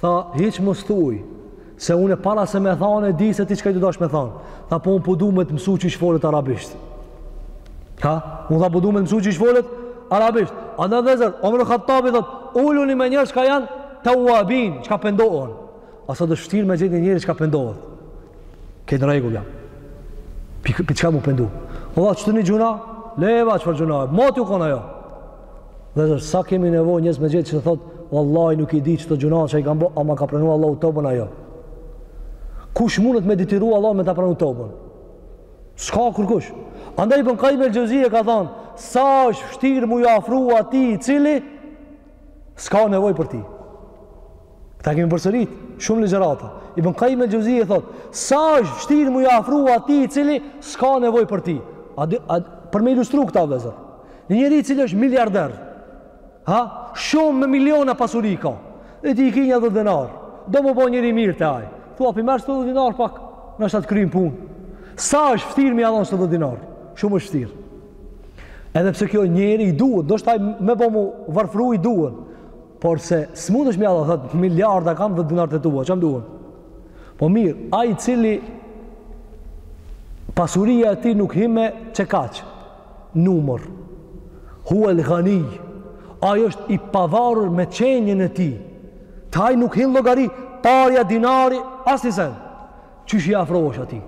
Tha, hiq mos thuj, se unë para se me thanë e di se ti çka ke dash me thanë. Tha, po unë po du me të mësu qysh folet arabisht. Tha, unë tha po du me të mësu qysh folet arabisht. A vëllezër, Omer Khattabi, thot, uluni me njerëz çka janë teuabin, çka pendohen. A sot është shtirë me gjet një njeri çka pendohet. Krejt n'rregull jam. Për çka m'u pendu? O, që të një gjuna? Le ma, çfar gjuna? Mati u kona jo. Vëllezër, sa kemi nevoj njerëz me gjet që thotë, Wallahi nuk i di qëto gjuna që i kam bo, a ma ka pranu Allahu tobën ajo. Kush mundet me detyru Allahun me ta pranu tobën? S'ka kurkush. Andaj Ibn Kajim el Xhevzije ka thonë, sa është vështirë mu ju afru atij i cili s'ka nevoj për ty. Këta kemi përsërit, shumë ligjërata. Ibn Kajim el Xhevzije thotë, sa është vështirë mu ju afru atij i cili s'ka nevoj për ty. A, a, për me ilustru këta vëllezër. Një njeri i cili është miliarder, ha, shumë me miliona pasuri ka, e ti i ki nja dhetë denar, do me u bo njeri i mirë te ai, thua, për mërë së dhetë denar pak, në është atë krymë punë, sa është vështirë me ia dhonë dhetë denar, shumë është vështirë. Edhe pse kjo njeri i duhet, ndoshta ai me bo mu varfru i duhet, porse s'mundesh me ia dhonë, thotë, miliarda kam, dhetë denarët e tua çka më duhen? Po mirë, ai i cili pasuria e tij nuk hin me qekaq, numër. Huwa al-Ghaniyy, Ai është i pavarur me qenien e Tij. Te Ai nuk hin llogari parja dinari asnjë sen. Qysh i afrohesh atij?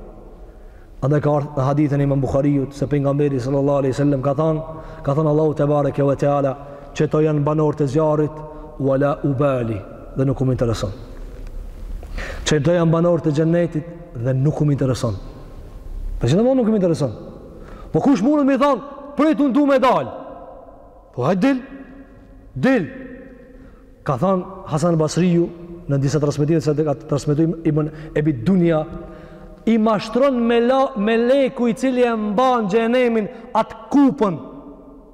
Andaj ka ardhur në hadithin e Imam Buhariut se pejgamberi sallallahu alaihi wasallam ka thënë, ka thënë Allahu tebareke ve teala, qëto janë banorë të zjarrit, wala ubali, dhe nuk më intereson. Qëto janë banorë të xhennetit dhe nuk më intereson. Dhe qëto nuk më intereson. Po kush mundet me thonë, prit unë du me dalë. Po hajde dil, dil. Ka thonë Hasan Basriju, në disa transmetime se e ka transmetu Ibn Ebi Dunja, i mashtron mela, meleku i cili e mban xhehenemin atë kupën,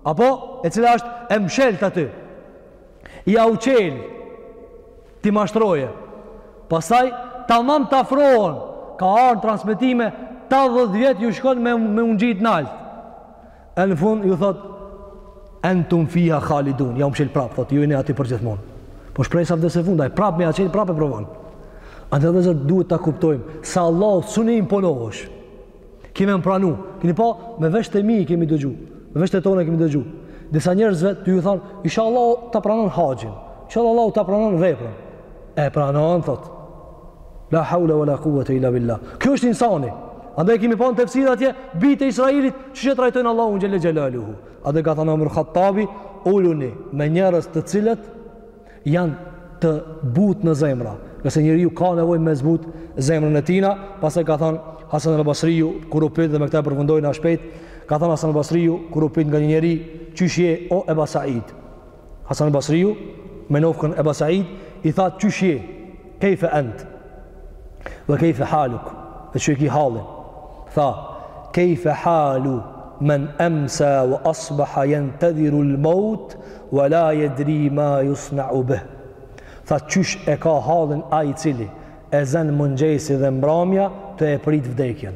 apo e cila është e mshelt aty, ja u çel, T'i mashtrojë. Pastaj tamam të afrohen, ka ardhur transmetime 80 vjet ju shkon me me u ngjit nalt. E në fund ju thot entum fiha khalidun, ja u mshel prap, thot ju jeni aty përgjithmonë. Po shpresa vdes e fundaj, prap me ja çel prap e provon. Andaj vëllezër duhet ta kuptojmë se Allahut s'mun i imponohesh. Ki me m'pranu. Kini pa, me veshtë e mi i kemi dëgju. Me veshtë tona i kemi dëgju. Disa njerëzve tu ju thanë, inshallah ta pranon haxhin. Inshallah ta pranon veprën. E pranon, thot. La haule wa la kuvete ila billa. Kjo është insani. Andaj kemi pa në tefsir atje, bijtë e Israelit, qysh e trajtojnë Allahun xhele xhelaluhu. Andaj ka thënë Omer Khattabi, uluni me njerëz të cilët janë të butë në zemra. Nëse njeriu ka nevoj me zbut zemrën e tina, pastaj ka thonë Hasan el Basriju, kur u pyt dhe me këta e përfundojna shpejt, ka thonë Hasan el Basriju, kur u pyt nga një njeri, qysh je o Eba Said? Hasan el Basriju, me nofkën Eba Said, i tha qysh je, kejfe ente? Wa kayfa haluk? Dhe çysh e ki hallin? Tha, kayfa halu man amsa wa asbaha yantadhiru al-maut wa la yadri ma yusna'u bih. Tha, çysh e ka hallin ai i cili e zën mëngjesi dhe mbramja tu e prit vdekjen?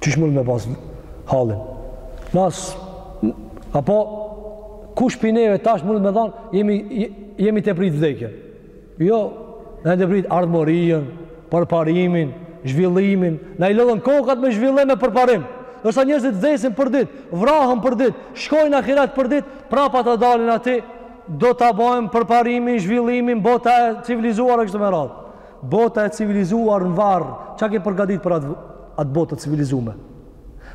Çysh mund me pas hallin? Mos a po kush pi neve tash mund me thon jemi jemi tu e prit vdekjen? Jo, na jem tu e prit ardhmërinë, përparimin, zhvillimin, na i lodhën kokat me zhvillim e përparim. Ndërsa njerëzit vdesin për dit, vrahen për dit, shkojnë ahiret për dit, prapa të dalin ati, do ta bojmë përparimin, zhvillimin, bota e civilizuar e kështu me radhë. Bota e civilizuar në varr, çka ke përgadit për atë, atë botë të civilizume?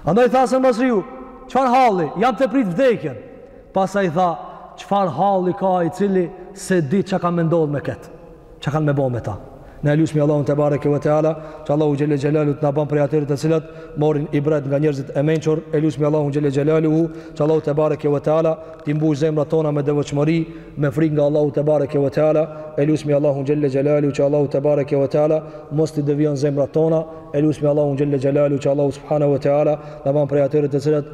Andaj tha Hasen Basriu, çfarë halli, jam tu e prit vdekjen, Pastaj tha, Çfarë halli ka ai i cili s'e di çka ka me ndodhë me të, çka kanë me bo me ta? Ne e lusmi Allahun te bareke ve teala që Allahu xhelle xhelalu të na bën prej atyre të cilat marrin ibret nga njerëzit e mençur, e lusmi Allahun xhelle xhelaluhu që Allahu te bareke ve teala t'i mbushë zemrat tona me devotshmëri, me frikë nga Allahu te bareke ve teala, e lusmi Allahun xhelle xhelalu që Allahu te bareke ve teala mos t'i devijon zemrat tona, e lusmi Allahun xhelle xhelalu që Allahu subhanahu ve teala na bën prej atyre të cilat